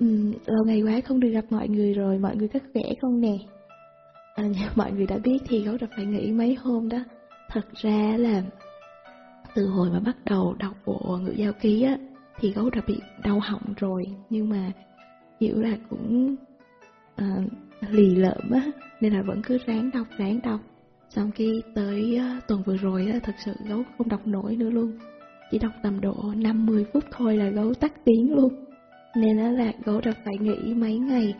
Ừ, lâu ngày quá không được gặp mọi người rồi, mọi người có khỏe không nè? À, dạ, mọi người đã biết thì gấu đã phải nghỉ mấy hôm đó. Thật ra là từ hồi mà bắt đầu đọc bộ ngữ giao ký á, thì gấu đã bị đau họng rồi, nhưng mà kiểu là cũng à, lì lợm á, nên là vẫn cứ ráng đọc, ráng đọc. Xong khi tới uh, tuần vừa rồi á, thật sự gấu không đọc nổi nữa luôn. Chỉ đọc tầm độ 5-10 phút thôi là gấu tắt tiếng luôn. Nên là gấu đã phải nghỉ mấy ngày.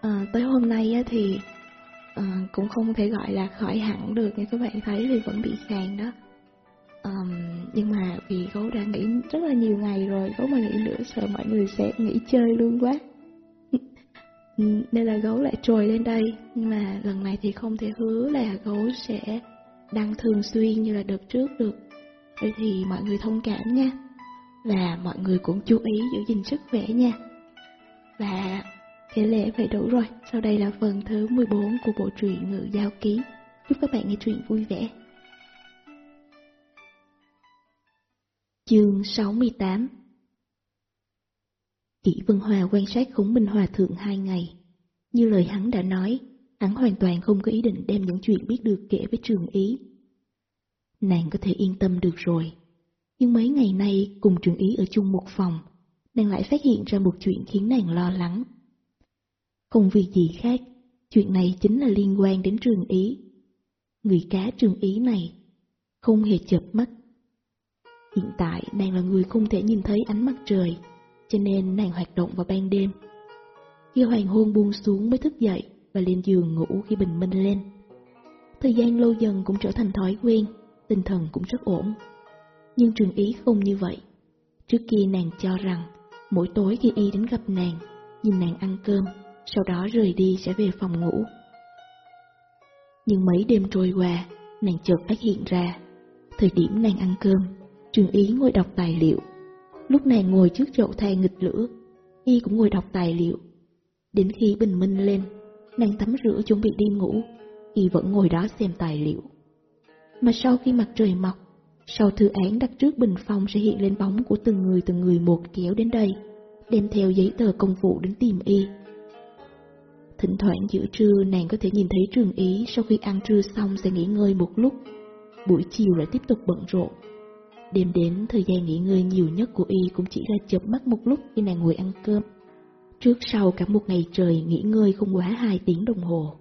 À, tới hôm nay á, thì à, cũng không thể gọi là khỏi hẳn được như các bạn thấy thì vẫn bị khàn đó. à, nhưng mà vì gấu đã nghỉ rất là nhiều ngày rồi, gấu mà nghỉ nữa sợ mọi người sẽ nghỉ chơi luôn quá. Ừ, nên là gấu lại trồi lên đây, nhưng mà lần này thì không thể hứa là gấu sẽ đăng thường xuyên như là đợt trước được. Vậy thì mọi người thông cảm nha và mọi người cũng chú ý giữ gìn sức khỏe nha. Và thế lễ vậy đủ rồi. Sau đây là phần thứ 14 của bộ truyện Ngự Giao Ký. Chúc các bạn nghe truyện vui vẻ. Chương 68 Kỷ Vân Hòa quan sát Khống Minh Hòa Thượng hai ngày. Như lời hắn đã nói, Hắn hoàn toàn không có ý định đem những chuyện biết được kể với trường ý. Nàng có thể yên tâm được rồi. Nhưng mấy ngày nay cùng trường ý ở chung một phòng, nàng lại phát hiện ra một chuyện khiến nàng lo lắng. Không vì gì khác, chuyện này chính là liên quan đến trường ý. Người cá trường ý này không hề chợp mắt. Hiện tại nàng là người không thể nhìn thấy ánh mặt trời, cho nên nàng hoạt động vào ban đêm. Khi hoàng hôn buông xuống mới thức dậy và lên giường ngủ khi bình minh lên. Thời gian lâu dần cũng trở thành thói quen, tinh thần cũng rất ổn. Nhưng trường ý không như vậy. Trước kia nàng cho rằng, mỗi tối khi y đến gặp nàng, nhìn nàng ăn cơm, sau đó rời đi sẽ về phòng ngủ. Nhưng mấy đêm trôi qua, nàng chợt phát hiện ra, thời điểm nàng ăn cơm, trường ý ngồi đọc tài liệu. Lúc nàng ngồi trước chậu than nghịch lửa, y cũng ngồi đọc tài liệu. Đến khi bình minh lên, nàng tắm rửa chuẩn bị đi ngủ, y vẫn ngồi đó xem tài liệu mà sau khi mặt trời mọc, sau thư án đặt trước bình phong sẽ hiện lên bóng của từng người từng người một kéo đến đây, đem theo giấy tờ công vụ đến tìm y. Thỉnh thoảng giữa trưa nàng có thể nhìn thấy trường ý sau khi ăn trưa xong sẽ nghỉ ngơi một lúc, buổi chiều lại tiếp tục bận rộn. Đêm đến thời gian nghỉ ngơi nhiều nhất của y cũng chỉ là chợp mắt một lúc khi nàng ngồi ăn cơm. Trước sau cả một ngày trời nghỉ ngơi không quá hai tiếng đồng hồ.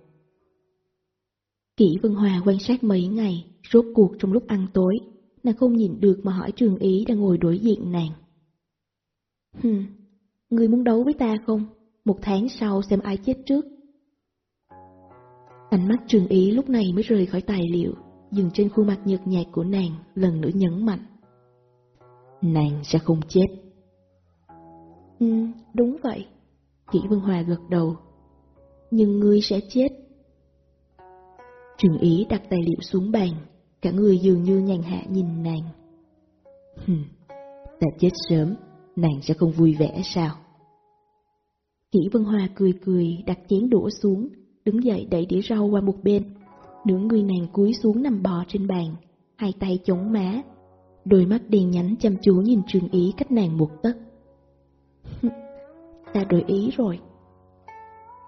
Kỷ Vân Hòa quan sát mấy ngày, rốt cuộc trong lúc ăn tối, nàng không nhìn được mà hỏi trường ý đang ngồi đối diện nàng. Hừm, người muốn đấu với ta không? Một tháng sau xem ai chết trước. Ánh mắt trường ý lúc này mới rời khỏi tài liệu, dừng trên khuôn mặt nhợt nhạt của nàng, lần nữa nhấn mạnh. Nàng sẽ không chết. Ừ, đúng vậy. Kỷ Vân Hòa gật đầu. Nhưng ngươi sẽ chết. Trường ý đặt tài liệu xuống bàn, cả người dường như nhàn hạ nhìn nàng. Hừm, ta chết sớm, nàng sẽ không vui vẻ sao? Kỷ Vân Hoa cười cười đặt chén đũa xuống, đứng dậy đẩy đĩa rau qua một bên. Nửa người nàng cúi xuống nằm bò trên bàn, hai tay chống má. Đôi mắt đen nhánh chăm chú nhìn trường ý cách nàng một tấc. ta đổi ý rồi.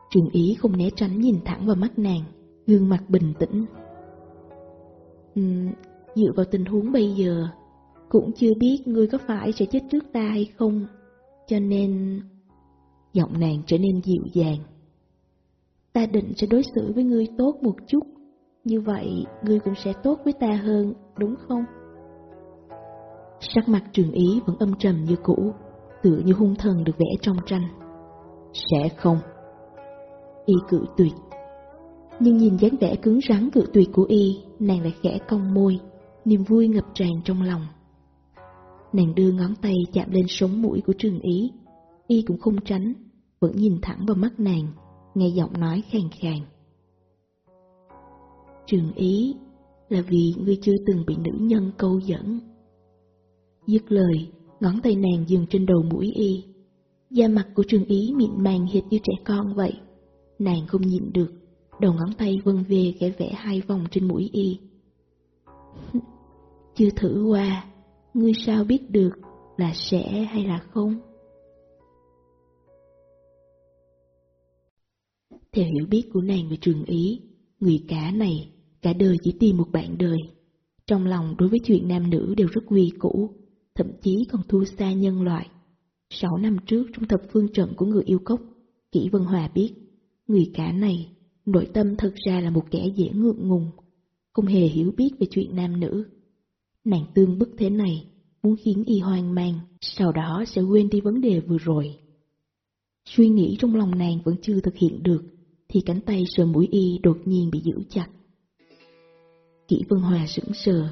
Trường ý không né tránh nhìn thẳng vào mắt nàng, gương mặt bình tĩnh. Uhm, dựa vào tình huống bây giờ, cũng chưa biết ngươi có phải sẽ chết trước ta hay không, cho nên... Giọng nàng trở nên dịu dàng. Ta định sẽ đối xử với ngươi tốt một chút, như vậy ngươi cũng sẽ tốt với ta hơn, đúng không? Sắc mặt trường ý vẫn âm trầm như cũ, tựa như hung thần được vẽ trong tranh. Sẽ không. Y cự tuyệt nhưng nhìn dáng vẻ cứng rắn cự tuyệt của y, nàng lại khẽ cong môi, niềm vui ngập tràn trong lòng. Nàng đưa ngón tay chạm lên sống mũi của trường ý, y cũng không tránh, vẫn nhìn thẳng vào mắt nàng, nghe giọng nói khàn khàn. Trường ý là vì ngươi chưa từng bị nữ nhân câu dẫn. Dứt lời, ngón tay nàng dừng trên đầu mũi y. Da mặt của trường ý mịn màng hệt như trẻ con vậy. Nàng không nhịn được, đầu ngón tay vân về kẻ vẽ hai vòng trên mũi y. Chưa thử qua, ngươi sao biết được là sẽ hay là không? Theo hiểu biết của nàng về trường ý, người cả này cả đời chỉ tìm một bạn đời. Trong lòng đối với chuyện nam nữ đều rất quy củ, thậm chí còn thua xa nhân loại. Sáu năm trước trong thập phương trận của người yêu cốc, Kỷ Vân Hòa biết, người cả này, nội tâm thật ra là một kẻ dễ ngượng ngùng, không hề hiểu biết về chuyện nam nữ. Nàng tương bức thế này, muốn khiến y hoang mang, sau đó sẽ quên đi vấn đề vừa rồi. Suy nghĩ trong lòng nàng vẫn chưa thực hiện được, thì cánh tay sờ mũi y đột nhiên bị giữ chặt. Kỷ Vân Hòa sững sờ,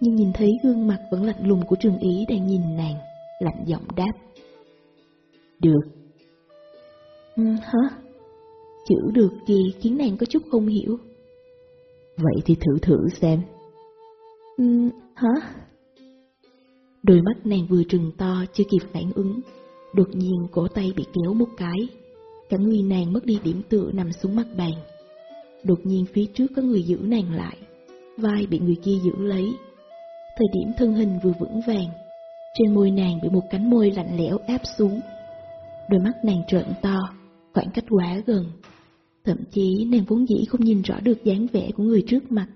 nhưng nhìn thấy gương mặt vẫn lạnh lùng của Trường Ý đang nhìn nàng, lạnh giọng đáp. Được. Ừ, hả? Chữ được gì khiến nàng có chút không hiểu. Vậy thì thử thử xem. Ừ, hả? Đôi mắt nàng vừa trừng to chưa kịp phản ứng, đột nhiên cổ tay bị kéo một cái. Cả người nàng mất đi điểm tựa nằm xuống mặt bàn. Đột nhiên phía trước có người giữ nàng lại, vai bị người kia giữ lấy. Thời điểm thân hình vừa vững vàng, trên môi nàng bị một cánh môi lạnh lẽo áp xuống. Đôi mắt nàng trợn to, khoảng cách quá gần. Thậm chí nàng vốn dĩ không nhìn rõ được dáng vẻ của người trước mặt.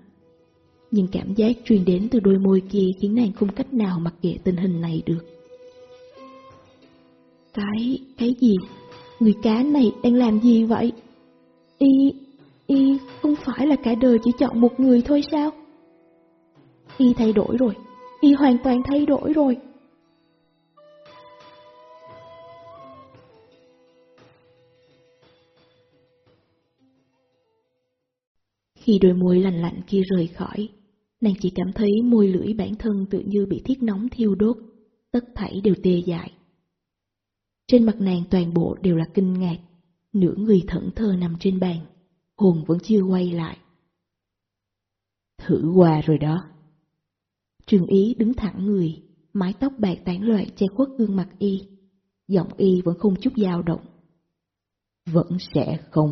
Nhưng cảm giác truyền đến từ đôi môi kia khiến nàng không cách nào mặc kệ tình hình này được. Cái, cái gì? Người cá này đang làm gì vậy? Y, y không phải là cả đời chỉ chọn một người thôi sao? Y thay đổi rồi, y hoàn toàn thay đổi rồi. Khi đôi môi lành lạnh kia rời khỏi, nàng chỉ cảm thấy môi lưỡi bản thân tự như bị thiết nóng thiêu đốt, tất thảy đều tê dại. Trên mặt nàng toàn bộ đều là kinh ngạc, nửa người thẫn thờ nằm trên bàn, hồn vẫn chưa quay lại. Thử qua rồi đó. Trường ý đứng thẳng người, mái tóc bạc tán loạn che khuất gương mặt y, giọng y vẫn không chút dao động. Vẫn sẽ không.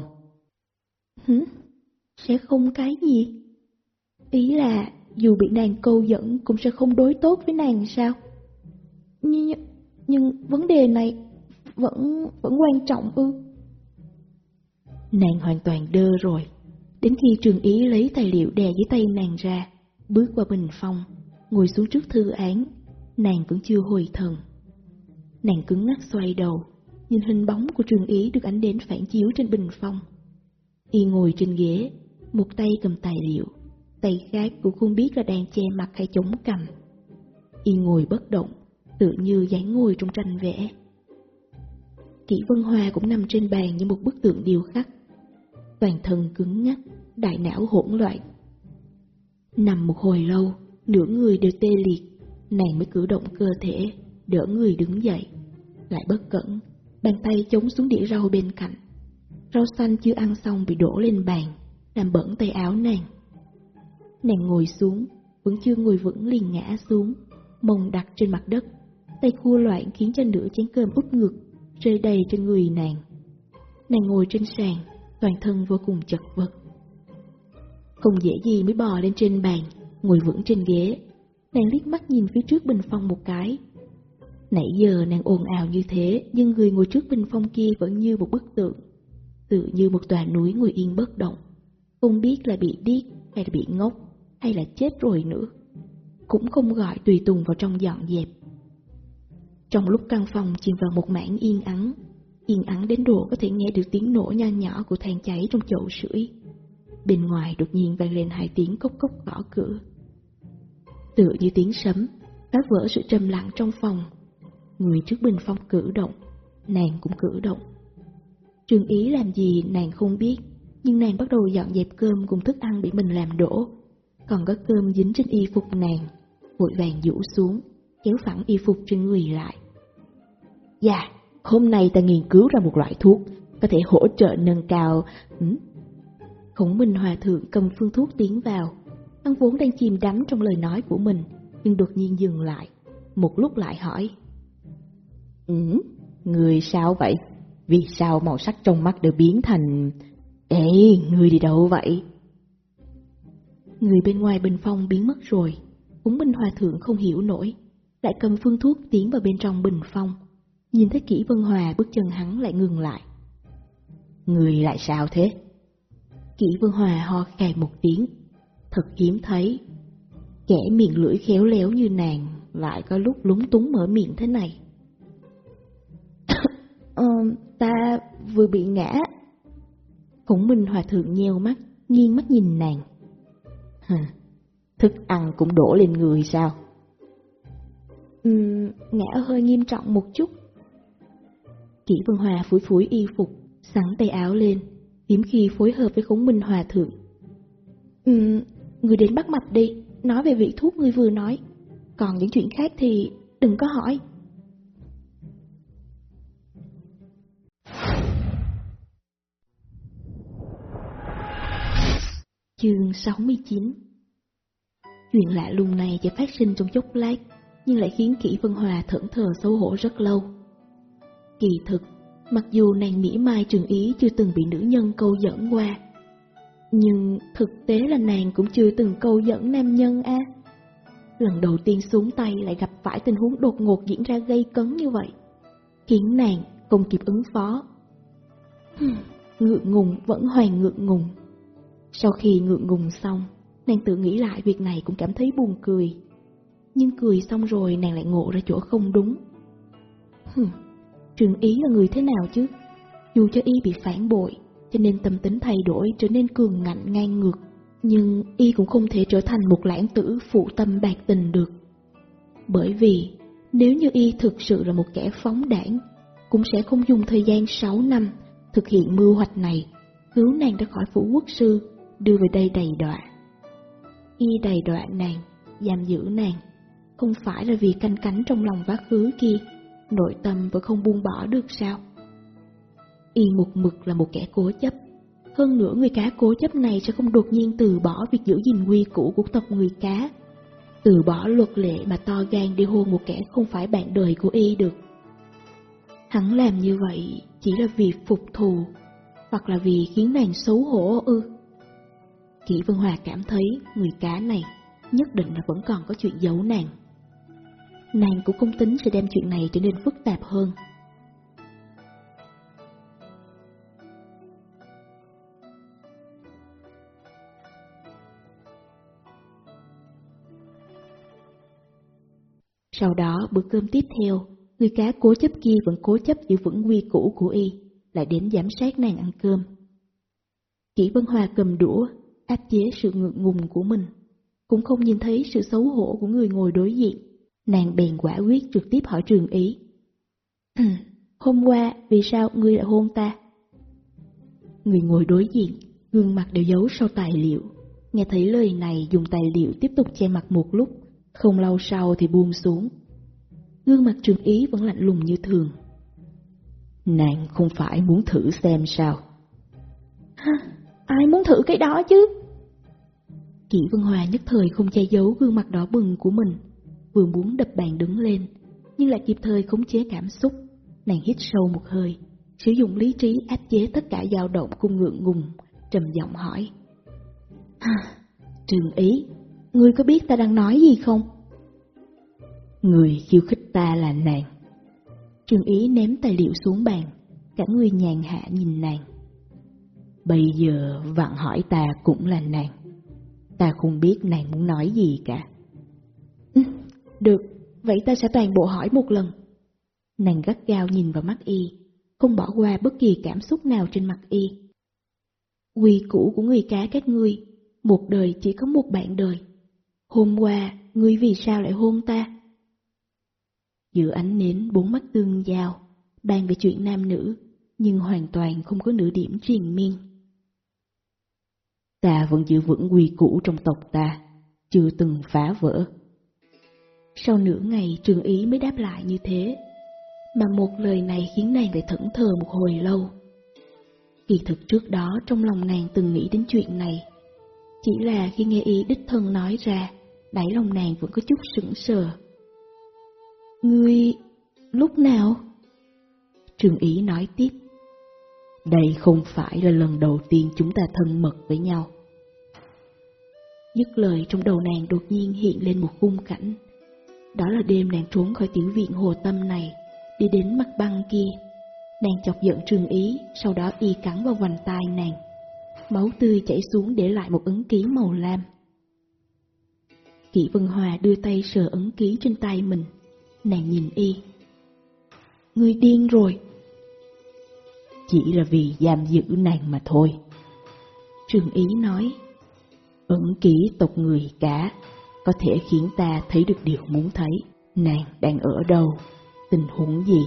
Hứ? Sẽ không cái gì? Ý là dù bị nàng câu dẫn cũng sẽ không đối tốt với nàng sao? Nhưng, nhưng vấn đề này vẫn vẫn quan trọng ư? Nàng hoàn toàn đơ rồi. Đến khi trường ý lấy tài liệu đè dưới tay nàng ra, bước qua bình phong, ngồi xuống trước thư án, nàng vẫn chưa hồi thần. Nàng cứng ngắc xoay đầu, nhìn hình bóng của trường ý được ánh đến phản chiếu trên bình phong. Y ngồi trên ghế, một tay cầm tài liệu, tay khác cũng không biết là đang che mặt hay chống cằm. Y ngồi bất động, tự như dáng ngồi trong tranh vẽ. Kỷ Vân Hoa cũng nằm trên bàn như một bức tượng điêu khắc. Toàn thân cứng ngắc, đại não hỗn loạn. Nằm một hồi lâu, nửa người đều tê liệt, nàng mới cử động cơ thể, đỡ người đứng dậy. Lại bất cẩn, bàn tay chống xuống đĩa rau bên cạnh. Rau xanh chưa ăn xong bị đổ lên bàn, làm bẩn tay áo nàng. Nàng ngồi xuống, vẫn chưa ngồi vững liền ngã xuống, mông đặt trên mặt đất, tay khua loạn khiến cho nửa chén cơm úp ngực, rơi đầy trên người nàng. Nàng ngồi trên sàn, toàn thân vô cùng chật vật. Không dễ gì mới bò lên trên bàn, ngồi vững trên ghế. Nàng liếc mắt nhìn phía trước bình phong một cái. Nãy giờ nàng ồn ào như thế, nhưng người ngồi trước bình phong kia vẫn như một bức tượng. Tự như một tòa núi ngồi yên bất động. Không biết là bị điếc hay là bị ngốc, hay là chết rồi nữa. Cũng không gọi tùy tùng vào trong dọn dẹp. Trong lúc căn phòng chìm vào một mảng yên ắng, yên ắng đến độ có thể nghe được tiếng nổ nho nhỏ của than cháy trong chậu sưởi. Bên ngoài đột nhiên vang lên hai tiếng cốc cốc gõ cửa. Tựa như tiếng sấm, phá vỡ sự trầm lặng trong phòng. Người trước bình phong cử động, nàng cũng cử động. Trường ý làm gì nàng không biết, nhưng nàng bắt đầu dọn dẹp cơm cùng thức ăn bị mình làm đổ. Còn có cơm dính trên y phục nàng, vội vàng rũ xuống, kéo phẳng y phục trên người lại. Dạ, hôm nay ta nghiên cứu ra một loại thuốc có thể hỗ trợ nâng cao... Ừ? Khổng Minh Hòa Thượng cầm phương thuốc tiến vào. Hắn vốn đang chìm đắm trong lời nói của mình, nhưng đột nhiên dừng lại. Một lúc lại hỏi. Ừ, người sao vậy? Vì sao màu sắc trong mắt đều biến thành... Ê, người đi đâu vậy? Người bên ngoài bình phong biến mất rồi. cúng Minh Hòa Thượng không hiểu nổi. Lại cầm phương thuốc tiến vào bên trong bình phong. Nhìn thấy kỹ Vân Hòa bước chân hắn lại ngừng lại. Người lại sao thế? Kỷ Vân Hòa ho khè một tiếng, thật hiếm thấy. Kẻ miệng lưỡi khéo léo như nàng lại có lúc lúng túng mở miệng thế này. ờ, ta vừa bị ngã. Khổng Minh Hòa Thượng nheo mắt, nghiêng mắt nhìn nàng. Hả, thức ăn cũng đổ lên người sao? Uhm, ngã hơi nghiêm trọng một chút. Kỷ Vân Hòa phủi phủi y phục, sắn tay áo lên, hiếm khi phối hợp với Khổng Minh Hòa Thượng. Uhm, người đến bắt mạch đi, nói về vị thuốc người vừa nói. Còn những chuyện khác thì đừng có hỏi. Chương 69 Chuyện lạ lùng này chỉ phát sinh trong chốc lát, nhưng lại khiến Kỷ Vân Hòa thẫn thờ xấu hổ rất lâu. Kỳ thực, mặc dù nàng mỉa mai trường ý chưa từng bị nữ nhân câu dẫn qua, nhưng thực tế là nàng cũng chưa từng câu dẫn nam nhân a. Lần đầu tiên xuống tay lại gặp phải tình huống đột ngột diễn ra gây cấn như vậy, khiến nàng không kịp ứng phó. ngượng ngùng vẫn hoàn ngượng ngùng. Sau khi ngượng ngùng xong, nàng tự nghĩ lại việc này cũng cảm thấy buồn cười. Nhưng cười xong rồi nàng lại ngộ ra chỗ không đúng. Hừm, trường ý là người thế nào chứ? Dù cho y bị phản bội, cho nên tâm tính thay đổi trở nên cường ngạnh ngang ngược, nhưng y cũng không thể trở thành một lãng tử phụ tâm bạc tình được. Bởi vì nếu như y thực sự là một kẻ phóng đảng, cũng sẽ không dùng thời gian 6 năm thực hiện mưu hoạch này, cứu nàng ra khỏi phủ quốc sư, đưa về đây đầy đọa. Y đầy đọa nàng, giam giữ nàng, không phải là vì canh cánh trong lòng quá khứ kia, nội tâm vẫn không buông bỏ được sao? Y một mực là một kẻ cố chấp. Hơn nữa người cá cố chấp này sẽ không đột nhiên từ bỏ việc giữ gìn quy củ của tộc người cá. Từ bỏ luật lệ mà to gan đi hôn một kẻ không phải bạn đời của Y được. Hắn làm như vậy chỉ là vì phục thù, hoặc là vì khiến nàng xấu hổ ư. Kỷ Vân Hòa cảm thấy người cá này nhất định là vẫn còn có chuyện giấu nàng. Nàng cũng không tính sẽ đem chuyện này trở nên phức tạp hơn. Sau đó bữa cơm tiếp theo, người cá cố chấp kia vẫn cố chấp giữ vững quy củ của y, lại đến giám sát nàng ăn cơm. Kỷ Vân Hòa cầm đũa, áp chế sự ngượng ngùng của mình, cũng không nhìn thấy sự xấu hổ của người ngồi đối diện. Nàng bèn quả quyết trực tiếp hỏi trường ý. Hôm qua, vì sao ngươi lại hôn ta? Người ngồi đối diện, gương mặt đều giấu sau tài liệu. Nghe thấy lời này dùng tài liệu tiếp tục che mặt một lúc, không lâu sau thì buông xuống. Gương mặt trường ý vẫn lạnh lùng như thường. Nàng không phải muốn thử xem sao? Ai muốn thử cái đó chứ? Kỷ Vân Hòa nhất thời không che giấu gương mặt đỏ bừng của mình, vừa muốn đập bàn đứng lên, nhưng lại kịp thời khống chế cảm xúc. Nàng hít sâu một hơi, sử dụng lý trí áp chế tất cả dao động cung ngượng ngùng, trầm giọng hỏi. À, trường ý, ngươi có biết ta đang nói gì không? Người khiêu khích ta là nàng. Trường ý ném tài liệu xuống bàn, cả người nhàn hạ nhìn nàng. Bây giờ vặn hỏi ta cũng là nàng. Ta không biết nàng muốn nói gì cả. Ừ, được, vậy ta sẽ toàn bộ hỏi một lần. Nàng gắt gao nhìn vào mắt y, không bỏ qua bất kỳ cảm xúc nào trên mặt y. Quy củ của người cá các ngươi, một đời chỉ có một bạn đời. Hôm qua, ngươi vì sao lại hôn ta? Giữa ánh nến bốn mắt tương giao, bàn về chuyện nam nữ, nhưng hoàn toàn không có nửa điểm triền miên. Ta vẫn giữ vững quy củ trong tộc ta, chưa từng phá vỡ. Sau nửa ngày trường ý mới đáp lại như thế, mà một lời này khiến nàng phải thẫn thờ một hồi lâu. Kỳ thực trước đó trong lòng nàng từng nghĩ đến chuyện này, chỉ là khi nghe ý đích thân nói ra, đáy lòng nàng vẫn có chút sững sờ. Ngươi... lúc nào? Trường ý nói tiếp. Đây không phải là lần đầu tiên chúng ta thân mật với nhau. Dứt lời trong đầu nàng đột nhiên hiện lên một khung cảnh. Đó là đêm nàng trốn khỏi tiểu viện hồ tâm này, đi đến mặt băng kia. Nàng chọc giận trương ý, sau đó y cắn vào vành tai nàng. Máu tươi chảy xuống để lại một ấn ký màu lam. Kỷ Vân Hòa đưa tay sờ ấn ký trên tay mình. Nàng nhìn y. Ngươi điên rồi. Chỉ là vì giam giữ nàng mà thôi. Trường Ý nói. Ấn ký tộc người cá có thể khiến ta thấy được điều muốn thấy. Nàng đang ở đâu, tình huống gì,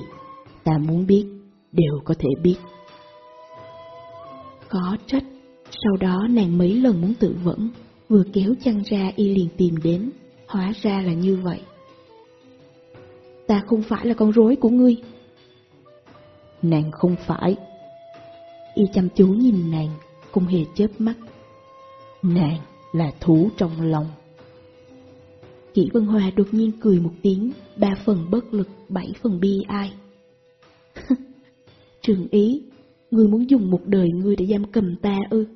ta muốn biết, đều có thể biết. Có trách, sau đó nàng mấy lần muốn tự vẫn, vừa kéo chăn ra y liền tìm đến, hóa ra là như vậy. Ta không phải là con rối của ngươi. Nàng không phải. Y chăm chú nhìn nàng, không hề chớp mắt. Nàng là thú trong lòng. Kỷ Vân Hòa đột nhiên cười một tiếng, ba phần bất lực, bảy phần bi ai. Trường ý, ngươi muốn dùng một đời ngươi để giam cầm ta ư?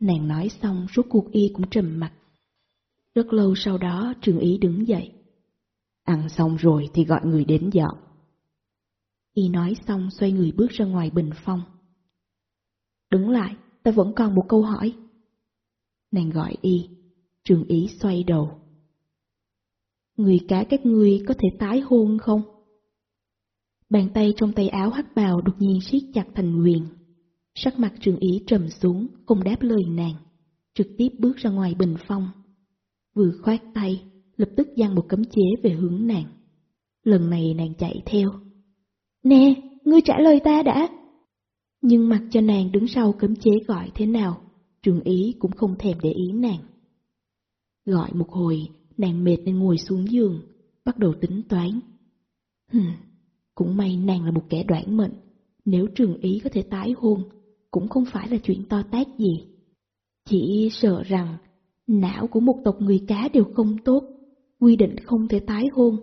Nàng nói xong, rốt cuộc y cũng trầm mặt. Rất lâu sau đó, trường ý đứng dậy. Ăn xong rồi thì gọi người đến dọn. Y nói xong xoay người bước ra ngoài bình phong. Đứng lại, ta vẫn còn một câu hỏi. Nàng gọi y, trường ý xoay đầu. Người cá các ngươi có thể tái hôn không? Bàn tay trong tay áo hắc bào đột nhiên siết chặt thành quyền. Sắc mặt trường ý trầm xuống, không đáp lời nàng, trực tiếp bước ra ngoài bình phong. Vừa khoát tay, lập tức giăng một cấm chế về hướng nàng. Lần này nàng chạy theo. Nè, ngươi trả lời ta đã. Nhưng mặc cho nàng đứng sau cấm chế gọi thế nào, trường ý cũng không thèm để ý nàng. Gọi một hồi, nàng mệt nên ngồi xuống giường, bắt đầu tính toán. Hừm, cũng may nàng là một kẻ đoản mệnh, nếu trường ý có thể tái hôn, cũng không phải là chuyện to tát gì. Chỉ sợ rằng não của một tộc người cá đều không tốt, quy định không thể tái hôn.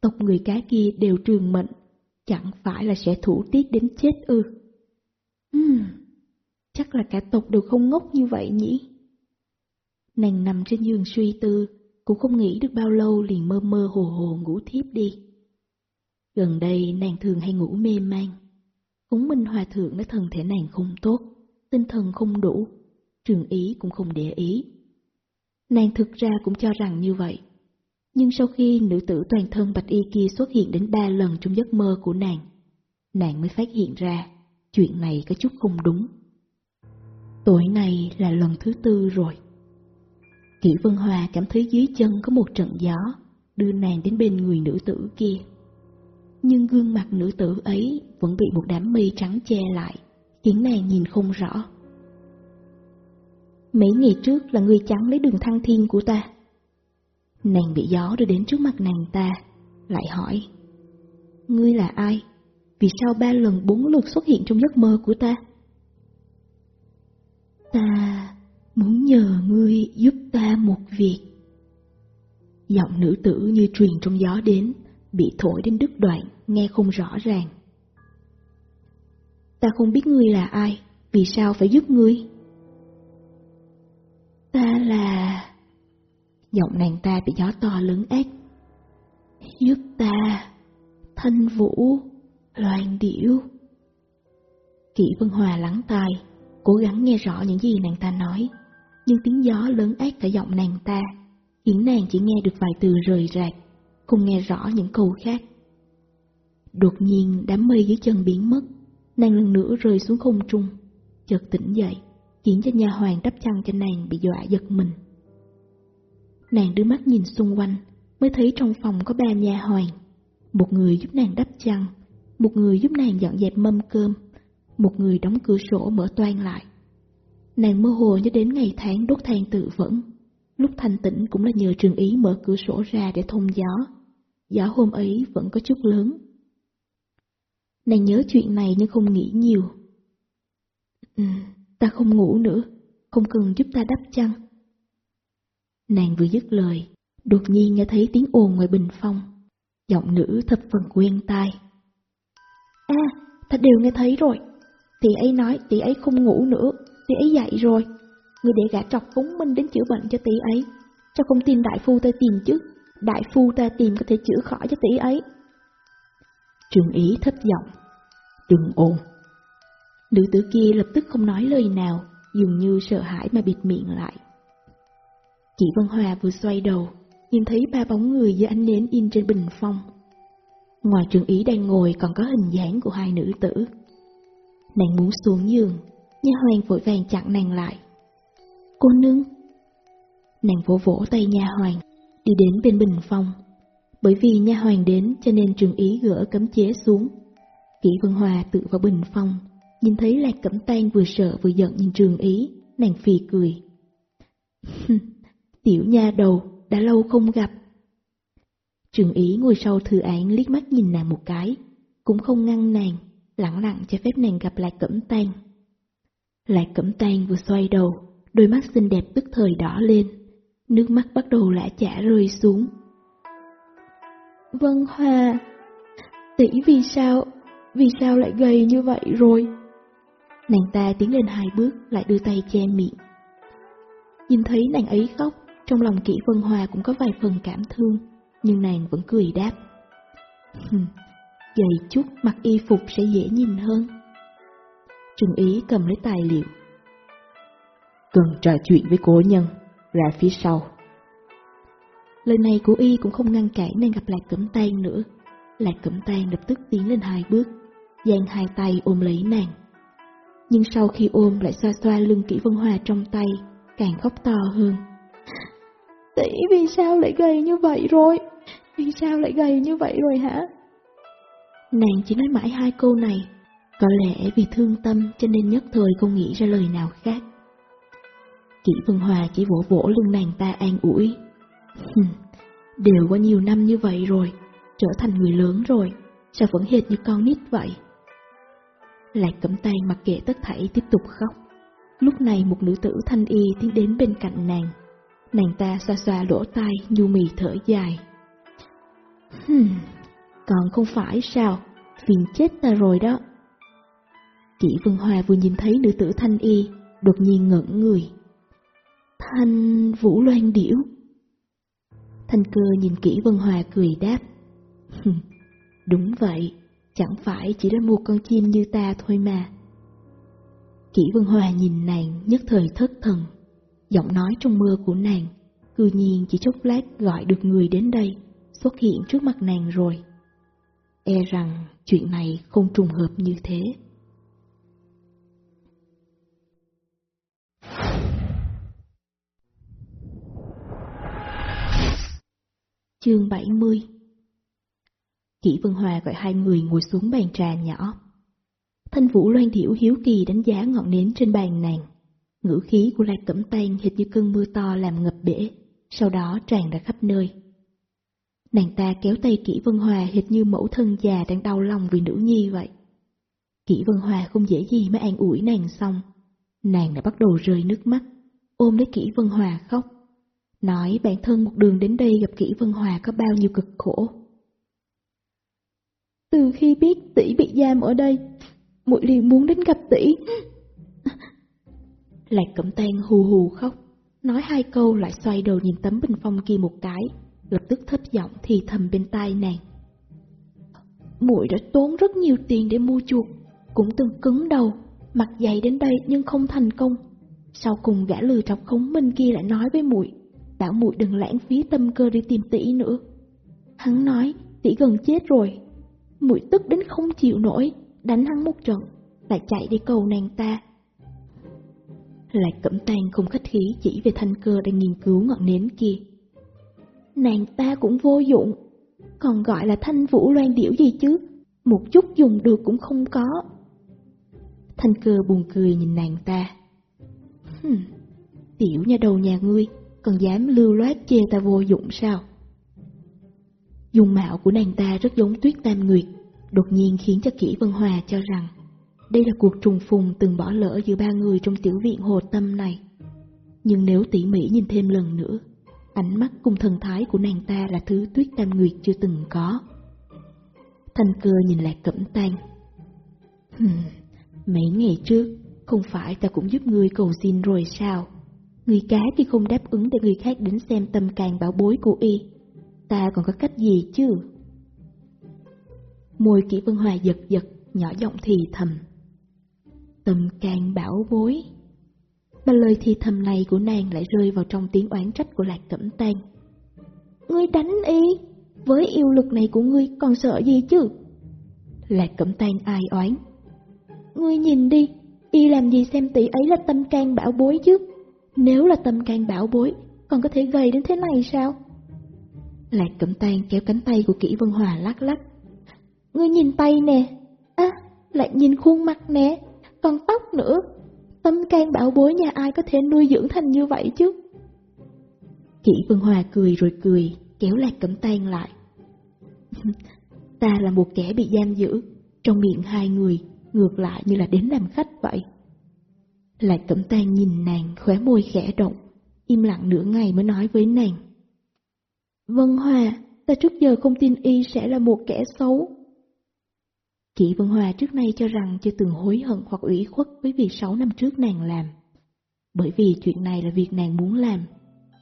Tộc người cá kia đều trường mệnh, chẳng phải là sẽ thủ tiết đến chết ư. Uhm, chắc là cả tộc đều không ngốc như vậy nhỉ? Nàng nằm trên giường suy tư, cũng không nghĩ được bao lâu liền mơ mơ hồ hồ ngủ thiếp đi. Gần đây nàng thường hay ngủ mê man. Cúng Minh Hòa Thượng nói thân thể nàng không tốt, tinh thần không đủ, trường ý cũng không để ý. Nàng thực ra cũng cho rằng như vậy. Nhưng sau khi nữ tử toàn thân bạch y kia xuất hiện đến ba lần trong giấc mơ của nàng, nàng mới phát hiện ra chuyện này có chút không đúng. Tối nay là lần thứ tư rồi. Kỷ Vân Hòa cảm thấy dưới chân có một trận gió, đưa nàng đến bên người nữ tử kia. Nhưng gương mặt nữ tử ấy vẫn bị một đám mây trắng che lại, khiến nàng nhìn không rõ. Mấy ngày trước là người trắng lấy đường thăng thiên của ta. Nàng bị gió đưa đến trước mặt nàng ta, lại hỏi. Ngươi là ai? Vì sao ba lần bốn lượt xuất hiện trong giấc mơ của ta? Ta muốn nhờ ngươi giúp ta một việc. Giọng nữ tử như truyền trong gió đến, bị thổi đến đứt đoạn, nghe không rõ ràng. Ta không biết ngươi là ai, vì sao phải giúp ngươi? Ta là... Giọng nàng ta bị gió to lớn ác. Giúp ta, thanh vũ, loan điểu. Kỷ Vân Hòa lắng tai, cố gắng nghe rõ những gì nàng ta nói nhưng tiếng gió lớn ác cả giọng nàng ta, khiến nàng chỉ nghe được vài từ rời rạc, không nghe rõ những câu khác. Đột nhiên đám mây dưới chân biến mất, nàng lần nữa rơi xuống không trung, chợt tỉnh dậy, khiến cho nhà hoàng đắp chăn cho nàng bị dọa giật mình. Nàng đưa mắt nhìn xung quanh, mới thấy trong phòng có ba nhà hoàng, một người giúp nàng đắp chăn, một người giúp nàng dọn dẹp mâm cơm, một người đóng cửa sổ mở toan lại. Nàng mơ hồ nhớ đến ngày tháng đốt than tự vẫn. Lúc thanh tĩnh cũng là nhờ trường ý mở cửa sổ ra để thông gió. Gió hôm ấy vẫn có chút lớn. Nàng nhớ chuyện này nhưng không nghĩ nhiều. Ừ, ta không ngủ nữa, không cần giúp ta đắp chăn. Nàng vừa dứt lời, đột nhiên nghe thấy tiếng ồn ngoài bình phong. Giọng nữ thập phần quen tai. À, ta đều nghe thấy rồi. Tỷ ấy nói tỷ ấy không ngủ nữa, tỷ ấy dậy rồi. Người để gã trọc phúng minh đến chữa bệnh cho tỷ ấy. Sao không tin đại phu ta tìm chứ? Đại phu ta tìm có thể chữa khỏi cho tỷ ấy. Trường ý thất giọng. đừng ồn. Nữ tử kia lập tức không nói lời nào, dường như sợ hãi mà bịt miệng lại. Chị Vân Hòa vừa xoay đầu, nhìn thấy ba bóng người dưới ánh nến in trên bình phong. Ngoài trường ý đang ngồi còn có hình dáng của hai nữ tử. Nàng muốn xuống giường, nha hoàng vội vàng chặn nàng lại. Cô nương! Nàng vỗ vỗ tay nha hoàng, đi đến bên bình phong. Bởi vì nha hoàng đến cho nên trường ý gỡ cấm chế xuống. Kỷ Vân Hòa tự vào bình phong, nhìn thấy Lạc Cẩm Tan vừa sợ vừa giận nhìn trường ý, nàng phì cười. Tiểu nha đầu, đã lâu không gặp. Trường ý ngồi sau thư án liếc mắt nhìn nàng một cái, cũng không ngăn nàng, lặng lặng cho phép nàng gặp Lạc Cẩm Tan. Lạc Cẩm Tan vừa xoay đầu, đôi mắt xinh đẹp tức thời đỏ lên, nước mắt bắt đầu lã chả rơi xuống. Vân Hoa, tỷ vì sao, vì sao lại gầy như vậy rồi? Nàng ta tiến lên hai bước lại đưa tay che miệng. Nhìn thấy nàng ấy khóc, trong lòng kỹ Vân Hoa cũng có vài phần cảm thương, nhưng nàng vẫn cười đáp. Gầy chút mặc y phục sẽ dễ nhìn hơn. Trừng ý cầm lấy tài liệu. Cần trò chuyện với cố nhân, ra phía sau. Lời này của y cũng không ngăn cản nàng gặp Lạc Cẩm Tan nữa. Lạc Cẩm Tan lập tức tiến lên hai bước, giang hai tay ôm lấy nàng. Nhưng sau khi ôm lại xoa xoa lưng kỹ Vân Hòa trong tay, càng khóc to hơn. Tỷ vì sao lại gầy như vậy rồi? Vì sao lại gầy như vậy rồi hả? Nàng chỉ nói mãi hai câu này, có lẽ vì thương tâm cho nên nhất thời không nghĩ ra lời nào khác. Kỷ Vân Hòa chỉ vỗ vỗ lưng nàng ta an ủi. Đều qua nhiều năm như vậy rồi, trở thành người lớn rồi, sao vẫn hệt như con nít vậy? Lạc cẩm tay mặc kệ tất thảy tiếp tục khóc. Lúc này một nữ tử thanh y tiến đến bên cạnh nàng. Nàng ta xoa xoa lỗ tai, nhu mì thở dài. Hmm, còn không phải sao, phiền chết ta rồi đó. Kỷ Vân Hòa vừa nhìn thấy nữ tử thanh y, đột nhiên ngẩn người. Thanh Vũ Loan Điểu. Thanh cơ nhìn kỹ Vân Hòa cười đáp. Hmm, đúng vậy, chẳng phải chỉ là một con chim như ta thôi mà. Kỷ Vân Hòa nhìn nàng nhất thời thất thần, giọng nói trong mơ của nàng, cư nhiên chỉ chốc lát gọi được người đến đây, xuất hiện trước mặt nàng rồi. E rằng chuyện này không trùng hợp như thế. Chương 70 Kỷ Vân Hòa gọi hai người ngồi xuống bàn trà nhỏ. Thanh Vũ Loan Thiểu hiếu kỳ đánh giá ngọn nến trên bàn nàng. Ngữ khí của Lạc Cẩm Tan hệt như cơn mưa to làm ngập bể, sau đó tràn ra khắp nơi. Nàng ta kéo tay Kỷ Vân Hòa hệt như mẫu thân già đang đau lòng vì nữ nhi vậy. Kỷ Vân Hòa không dễ gì mới an ủi nàng xong. Nàng đã bắt đầu rơi nước mắt, ôm lấy Kỷ Vân Hòa khóc. Nói bản thân một đường đến đây gặp Kỷ Vân Hòa có bao nhiêu cực khổ. Từ khi biết tỷ bị giam ở đây, muội liền muốn đến gặp tỷ. Lạc Cẩm Tan hù hù khóc, nói hai câu lại xoay đầu nhìn tấm bình phong kia một cái, lập tức thấp giọng thì thầm bên tai nàng. Muội đã tốn rất nhiều tiền để mua chuột, cũng từng cứng đầu, mặt dày đến đây nhưng không thành công. Sau cùng gã lừa trọc khống minh kia lại nói với muội, bảo muội đừng lãng phí tâm cơ đi tìm tỷ nữa. Hắn nói tỷ gần chết rồi, muội tức đến không chịu nổi, đánh hắn một trận, lại chạy đi cầu nàng ta. Lạc Cẩm Tang không khách khí chỉ về thanh cơ đang nghiên cứu ngọn nến kia. Nàng ta cũng vô dụng, còn gọi là thanh vũ loan điểu gì chứ, một chút dùng được cũng không có. Thanh cơ buồn cười nhìn nàng ta. Hừm, tiểu nhà đầu nhà ngươi, còn dám lưu loát chê ta vô dụng sao? Dung mạo của nàng ta rất giống tuyết tam nguyệt, đột nhiên khiến cho Kỷ Vân Hòa cho rằng đây là cuộc trùng phùng từng bỏ lỡ giữa ba người trong tiểu viện hồ tâm này. Nhưng nếu tỉ mỉ nhìn thêm lần nữa, ánh mắt cùng thần thái của nàng ta là thứ tuyết tam nguyệt chưa từng có. Thanh cơ nhìn lại cẩm tang. Mấy ngày trước, không phải ta cũng giúp ngươi cầu xin rồi sao? Người cá thì không đáp ứng để người khác đến xem tâm càng bảo bối của y. Ta còn có cách gì chứ? Môi kỹ vân hòa giật giật, nhỏ giọng thì thầm. Tâm càng bảo bối. Mà lời thì thầm này của nàng lại rơi vào trong tiếng oán trách của Lạc Cẩm Tang. Ngươi đánh y, với yêu lực này của ngươi còn sợ gì chứ? Lạc Cẩm Tang ai oán. Ngươi nhìn đi, y làm gì xem tỷ ấy là tâm can bảo bối chứ? Nếu là tâm can bảo bối, còn có thể gầy đến thế này sao? Lạc Cẩm Tang kéo cánh tay của Kỷ Vân Hòa lắc lắc. Ngươi nhìn tay nè, à, lại nhìn khuôn mặt nè, còn tóc nữa. Tâm can bảo bối nhà ai có thể nuôi dưỡng thành như vậy chứ? Kỷ Vân Hòa cười rồi cười, kéo Lạc Cẩm Tan lại. Ta là một kẻ bị giam giữ, trong miệng hai người, ngược lại như là đến làm khách vậy. Lạc Cẩm Tan nhìn nàng khóe môi khẽ động, im lặng nửa ngày mới nói với nàng. Vân Hòa, ta trước giờ không tin y sẽ là một kẻ xấu. Kỷ Vân Hòa trước nay cho rằng chưa từng hối hận hoặc ủy khuất với việc 6 năm trước nàng làm. Bởi vì chuyện này là việc nàng muốn làm,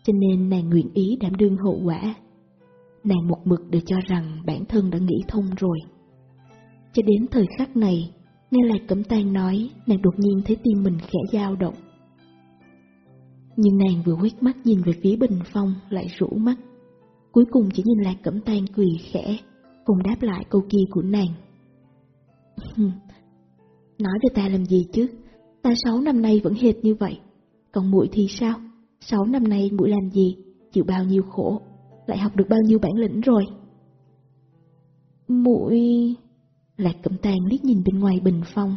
cho nên nàng nguyện ý đảm đương hậu quả. Nàng một mực đều cho rằng bản thân đã nghĩ thông rồi. Cho đến thời khắc này, nghe Lạc Cẩm Tang nói, nàng đột nhiên thấy tim mình khẽ dao động. Nhưng nàng vừa quét mắt nhìn về phía Bình Phong lại rũ mắt. Cuối cùng chỉ nhìn Lạc Cẩm Tang cười khẽ, cùng đáp lại câu kia của nàng. Nói về ta làm gì chứ, ta sáu năm nay vẫn hệt như vậy, còn muội thì sao? Sáu năm nay muội làm gì, chịu bao nhiêu khổ, lại học được bao nhiêu bản lĩnh rồi? Muội... Lạc Cẩm Tàng liếc nhìn bên ngoài bình phong.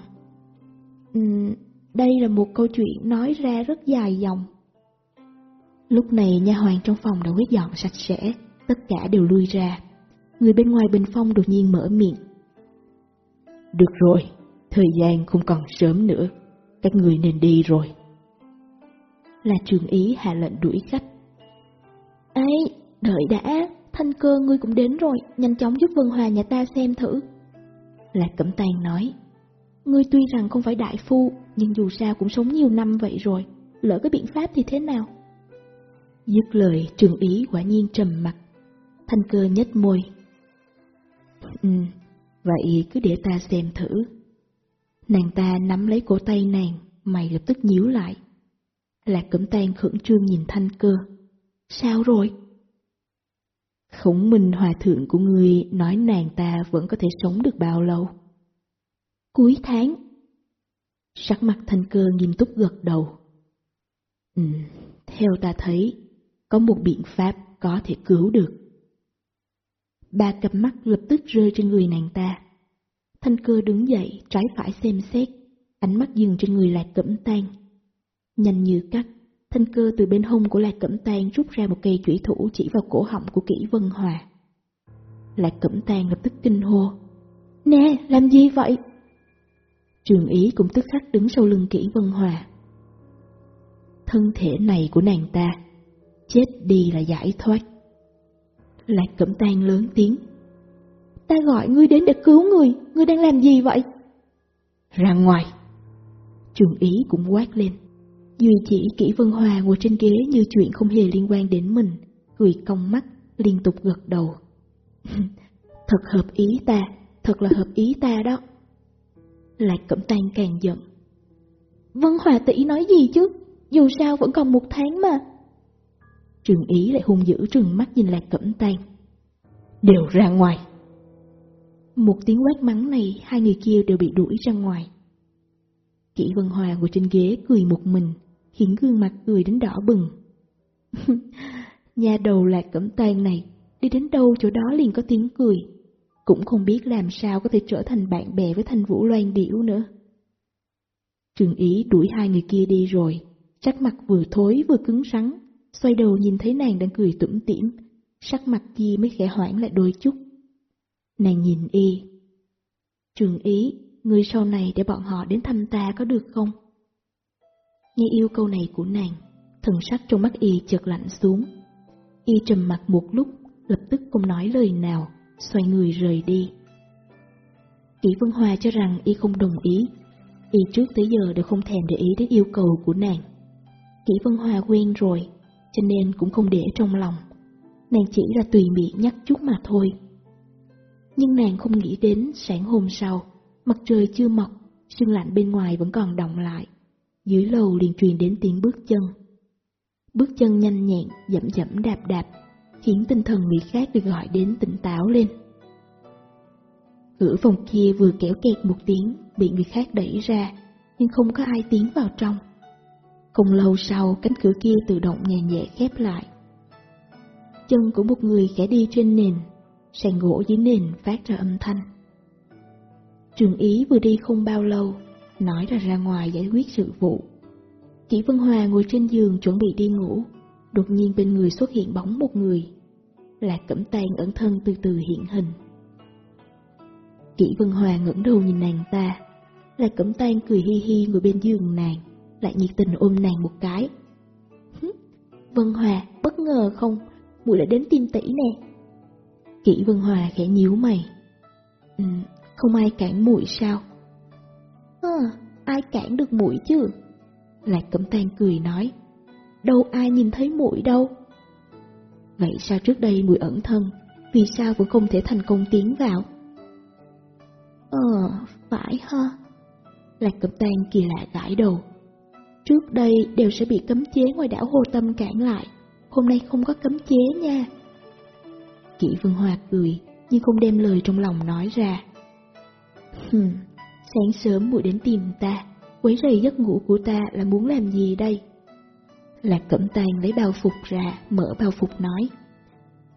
Uhm, đây là một câu chuyện nói ra rất dài dòng. Lúc này nha hoàng trong phòng đã quét dọn sạch sẽ, tất cả đều lui ra. Người bên ngoài bình phong đột nhiên mở miệng. Được rồi, thời gian không còn sớm nữa, các người nên đi rồi. Là trường ý hạ lệnh đuổi khách. Ấy, đợi đã, thanh cơ ngươi cũng đến rồi, nhanh chóng giúp Vân Hòa nhà ta xem thử. Lạc Cẩm Tàng nói, ngươi tuy rằng không phải đại phu, nhưng dù sao cũng sống nhiều năm vậy rồi, lỡ cái biện pháp thì thế nào? Dứt lời, trường ý quả nhiên trầm mặt. Thanh cơ nhếch môi. Ừ, vậy cứ để ta xem thử. Nàng ta nắm lấy cổ tay nàng, mày lập tức nhíu lại. Lạc Cẩm tan khẩn trương nhìn thanh cơ. Sao rồi? Khổng minh hòa thượng của ngươi nói nàng ta vẫn có thể sống được bao lâu? Cuối tháng. Sắc mặt thanh cơ nghiêm túc gật đầu. Ừ, theo ta thấy, có một biện pháp có thể cứu được. Ba cặp mắt lập tức rơi trên người nàng ta. Thanh cơ đứng dậy, trái phải xem xét, ánh mắt dừng trên người lạc cẩm tan. Nhanh như cắt, thanh cơ từ bên hông của lạc cẩm tan rút ra một cây chủy thủ chỉ vào cổ họng của kỹ vân hòa. Lạc cẩm tan lập tức kinh hô. Nè, làm gì vậy? Trường ý cũng tức khắc đứng sau lưng kỹ vân hòa. Thân thể này của nàng ta, chết đi là giải thoát. Lạc cẩm tan lớn tiếng. Ta gọi ngươi đến để cứu người, ngươi đang làm gì vậy? Ra ngoài. Trường ý cũng quát lên. Duy chỉ kỹ Vân Hòa ngồi trên ghế như chuyện không hề liên quan đến mình, cười cong mắt, liên tục gật đầu. thật hợp ý ta, thật là hợp ý ta đó. Lạc Cẩm Tan càng giận. Vân Hòa tỷ nói gì chứ, dù sao vẫn còn một tháng mà. Trường ý lại hung dữ trừng mắt nhìn Lạc Cẩm Tan. Đều ra ngoài. Một tiếng quát mắng này, hai người kia đều bị đuổi ra ngoài. Kỷ Vân Hòa ngồi trên ghế cười một mình, khiến gương mặt cười đến đỏ bừng. Nhà đầu lạc cẩm tan này, đi đến đâu chỗ đó liền có tiếng cười, cũng không biết làm sao có thể trở thành bạn bè với thanh vũ loan điểu nữa. Trường ý đuổi hai người kia đi rồi, sắc mặt vừa thối vừa cứng rắn, xoay đầu nhìn thấy nàng đang cười tủm tỉm, sắc mặt kia mới khẽ hoảng lại đôi chút. Nàng nhìn y. Trường ý, người sau này để bọn họ đến thăm ta có được không? Nghe yêu câu này của nàng, thần sắc trong mắt y chợt lạnh xuống. Y trầm mặt một lúc, lập tức không nói lời nào, xoay người rời đi. Kỷ Vân Hòa cho rằng y không đồng ý, y trước tới giờ đều không thèm để ý đến yêu cầu của nàng. Kỷ Vân Hòa quen rồi, cho nên cũng không để trong lòng. Nàng chỉ là tùy miệng nhắc chút mà thôi. Nhưng nàng không nghĩ đến sáng hôm sau, Mặt trời chưa mọc, sương lạnh bên ngoài vẫn còn động lại. Dưới lầu liền truyền đến tiếng bước chân. Bước chân nhanh nhẹn, dẫm dẫm đạp đạp, khiến tinh thần người khác được gọi đến tỉnh táo lên. Cửa phòng kia vừa kéo kẹt một tiếng, bị người khác đẩy ra, nhưng không có ai tiến vào trong. Không lâu sau, cánh cửa kia tự động nhẹ nhẹ khép lại. Chân của một người khẽ đi trên nền, sàn gỗ dưới nền phát ra âm thanh. Trường ý vừa đi không bao lâu, nói ra ra ngoài giải quyết sự vụ. Kỷ Vân Hòa ngồi trên giường chuẩn bị đi ngủ, đột nhiên bên người xuất hiện bóng một người. Lạc Cẩm Tàn ẩn thân từ từ hiện hình. Kỷ Vân Hòa ngẩng đầu nhìn nàng ta, Lạc Cẩm Tàn cười hi hi ngồi bên giường nàng, lại nhiệt tình ôm nàng một cái. Vân Hòa, bất ngờ không, muội lại đến tìm tỷ nè. Kỷ Vân Hòa khẽ nhíu mày. Ừ, không ai cản muội sao? À, ai cản được muội chứ? Lạc Cẩm Tàn cười nói. Đâu ai nhìn thấy muội đâu. Vậy sao trước đây muội ẩn thân, vì sao vẫn không thể thành công tiến vào? Ờ, phải ha. Lạc Cẩm Tàn kỳ lạ gãi đầu. Trước đây đều sẽ bị cấm chế ngoài đảo Hồ Tâm cản lại, hôm nay không có cấm chế nha. Kỷ Vân Hoa cười, nhưng không đem lời trong lòng nói ra. Hừm, sáng sớm muội đến tìm ta, quấy rầy giấc ngủ của ta là muốn làm gì đây? Lạc Cẩm Tàn lấy bao phục ra, mở bao phục nói.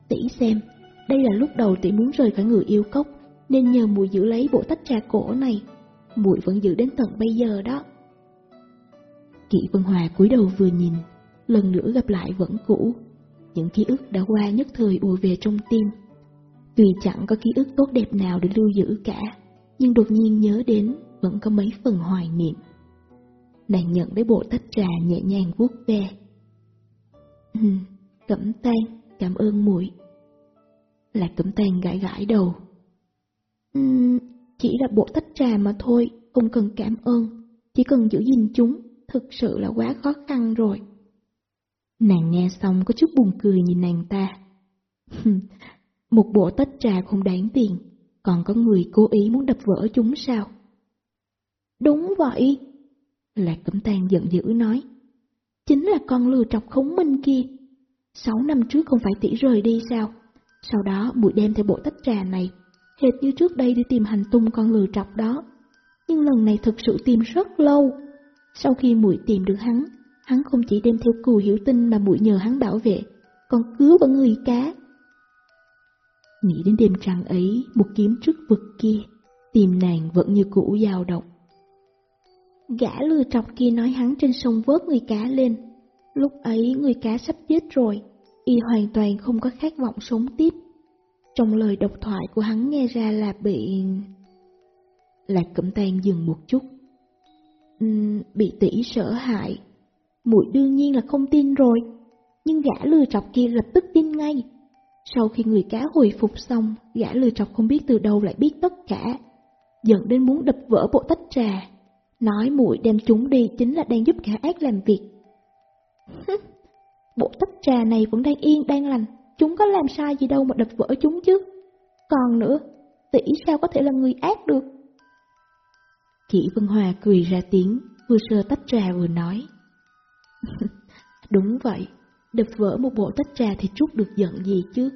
Tỷ xem, đây là lúc đầu tỷ muốn rời khỏi người yêu cốc, nên nhờ muội giữ lấy bộ tách trà cổ này. Muội vẫn giữ đến tận bây giờ đó. Kỵ Vân Hòa cúi đầu vừa nhìn, lần nữa gặp lại vẫn cũ. Những ký ức đã qua nhất thời ùa về trong tim. Tuy chẳng có ký ức tốt đẹp nào để lưu giữ cả, nhưng đột nhiên nhớ đến vẫn có mấy phần hoài niệm. Nàng nhận lấy bộ tách trà nhẹ nhàng vuốt ve. Ừ, cẩm tan, cảm ơn muội. Lạc cẩm tan gãi gãi đầu. Ừ, chỉ là bộ tách trà mà thôi, không cần cảm ơn, chỉ cần giữ gìn chúng, thực sự là quá khó khăn rồi. Nàng nghe xong có chút buồn cười nhìn nàng ta. Một bộ tách trà không đáng tiền, còn có người cố ý muốn đập vỡ chúng sao? Đúng vậy. Lạc Cẩm Tàn giận dữ nói. Chính là con lừa trọc khống minh kia. Sáu năm trước không phải tỷ rời đi sao? Sau đó buổi đem theo bộ tách trà này, hệt như trước đây đi tìm hành tung con lừa trọc đó. Nhưng lần này thực sự tìm rất lâu. Sau khi muội tìm được hắn, hắn không chỉ đem theo cù hiểu tinh mà muội nhờ hắn bảo vệ, còn cứu cả người cá. Nghĩ đến đêm trăng ấy, một kiếm trước vực kia, tìm nàng vẫn như cũ dao động. Gã lừa trọc kia nói hắn trên sông vớt người cá lên. Lúc ấy người cá sắp chết rồi, y hoàn toàn không có khát vọng sống tiếp. Trong lời độc thoại của hắn nghe ra là bị... Lạc Cẩm Tàn dừng một chút. Uhm, bị tỷ sợ hại. Muội đương nhiên là không tin rồi, nhưng gã lừa trọc kia lập tức tin ngay. Sau khi người cá hồi phục xong, gã lừa trọc không biết từ đâu lại biết tất cả, dẫn đến muốn đập vỡ bộ tách trà. Nói muội đem chúng đi chính là đang giúp kẻ ác làm việc. bộ tách trà này vẫn đang yên đang lành, chúng có làm sai gì đâu mà đập vỡ chúng chứ. Còn nữa, tỷ sao có thể là người ác được? Kỷ Vân Hòa cười ra tiếng, vừa sơ tách trà vừa nói. Đúng vậy, đập vỡ một bộ tách trà thì chút được giận gì chứ?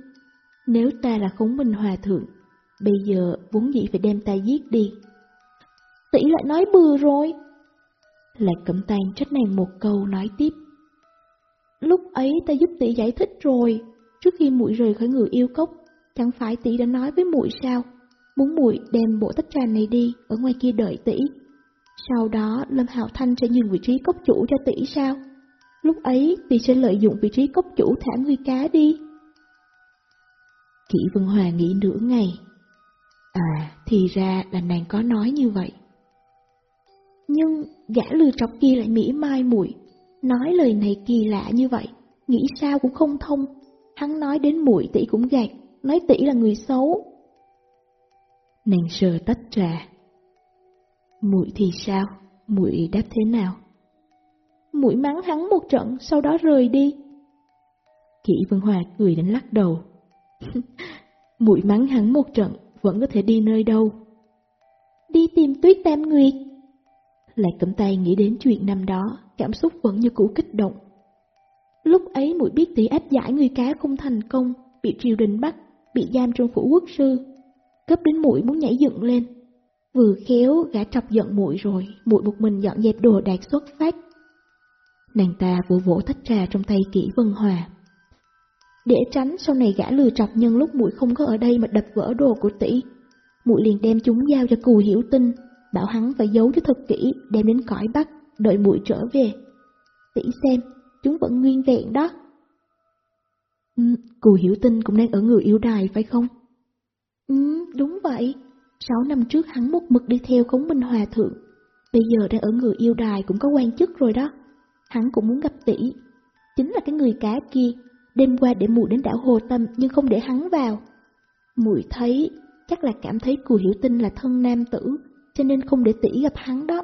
Nếu ta là khống minh hòa thượng, bây giờ vốn dĩ phải đem ta giết đi. Tỷ lại nói bừa rồi. Lại Cẩm tay trách nàng một câu nói tiếp. Lúc ấy ta giúp tỷ giải thích rồi, trước khi muội rời khỏi người yêu cốc, chẳng phải tỷ đã nói với muội sao, muốn muội đem bộ tách trà này đi, ở ngoài kia đợi tỷ. Sau đó Lâm Hạo Thanh sẽ nhường vị trí cốc chủ cho tỷ sao? Lúc ấy tỷ sẽ lợi dụng vị trí cốc chủ thả người cá đi. Kỷ Vân Hòa nghĩ nửa ngày. À, thì ra là nàng có nói như vậy. Nhưng gã lừa trọc kia lại mỉa mai muội nói lời này kỳ lạ như vậy, nghĩ sao cũng không thông. Hắn nói đến muội tỷ cũng gạt, nói tỷ là người xấu. Nàng sờ tách trà. Muội thì sao? Muội đáp thế nào? Muội mắng hắn một trận, sau đó rời đi. Kỷ Vân Hòa cười đến lắc đầu. Muội mắng hắn một trận, vẫn có thể đi nơi đâu. đi tìm tuyết tam nguyệt. lại cầm tay nghĩ đến chuyện năm đó, cảm xúc vẫn như cũ kích động. Lúc ấy muội biết tỷ áp giải người cá không thành công, bị triều đình bắt, bị giam trong phủ quốc sư. Cấp đến mũi muốn nhảy dựng lên. Vừa khéo gã chọc giận muội rồi, muội một mình dọn dẹp đồ đạc xuất phát. Nàng ta vỗ vỗ tách trà trong tay kỹ Vân Hòa. Để tránh sau này gã lừa chọc nhân lúc muội không có ở đây mà đập vỡ đồ của tỷ, muội liền đem chúng giao cho cù hiểu tinh, bảo hắn phải giấu cho thật kỹ, đem đến cõi Bắc, đợi muội trở về. Tỷ xem, chúng vẫn nguyên vẹn đó. Ừ, cù hiểu tinh cũng đang ở người yêu đài phải không? Ừ, đúng vậy. Sáu năm trước hắn một mực đi theo cống minh hòa thượng. Bây giờ đang ở người yêu đài cũng có quan chức rồi đó. Hắn cũng muốn gặp tỷ. Chính là cái người cá kia, đêm qua để mùi đến đảo Hồ Tâm nhưng không để hắn vào. Mùi thấy, chắc là cảm thấy cù hiểu tinh là thân nam tử, cho nên không để tỷ gặp hắn đó.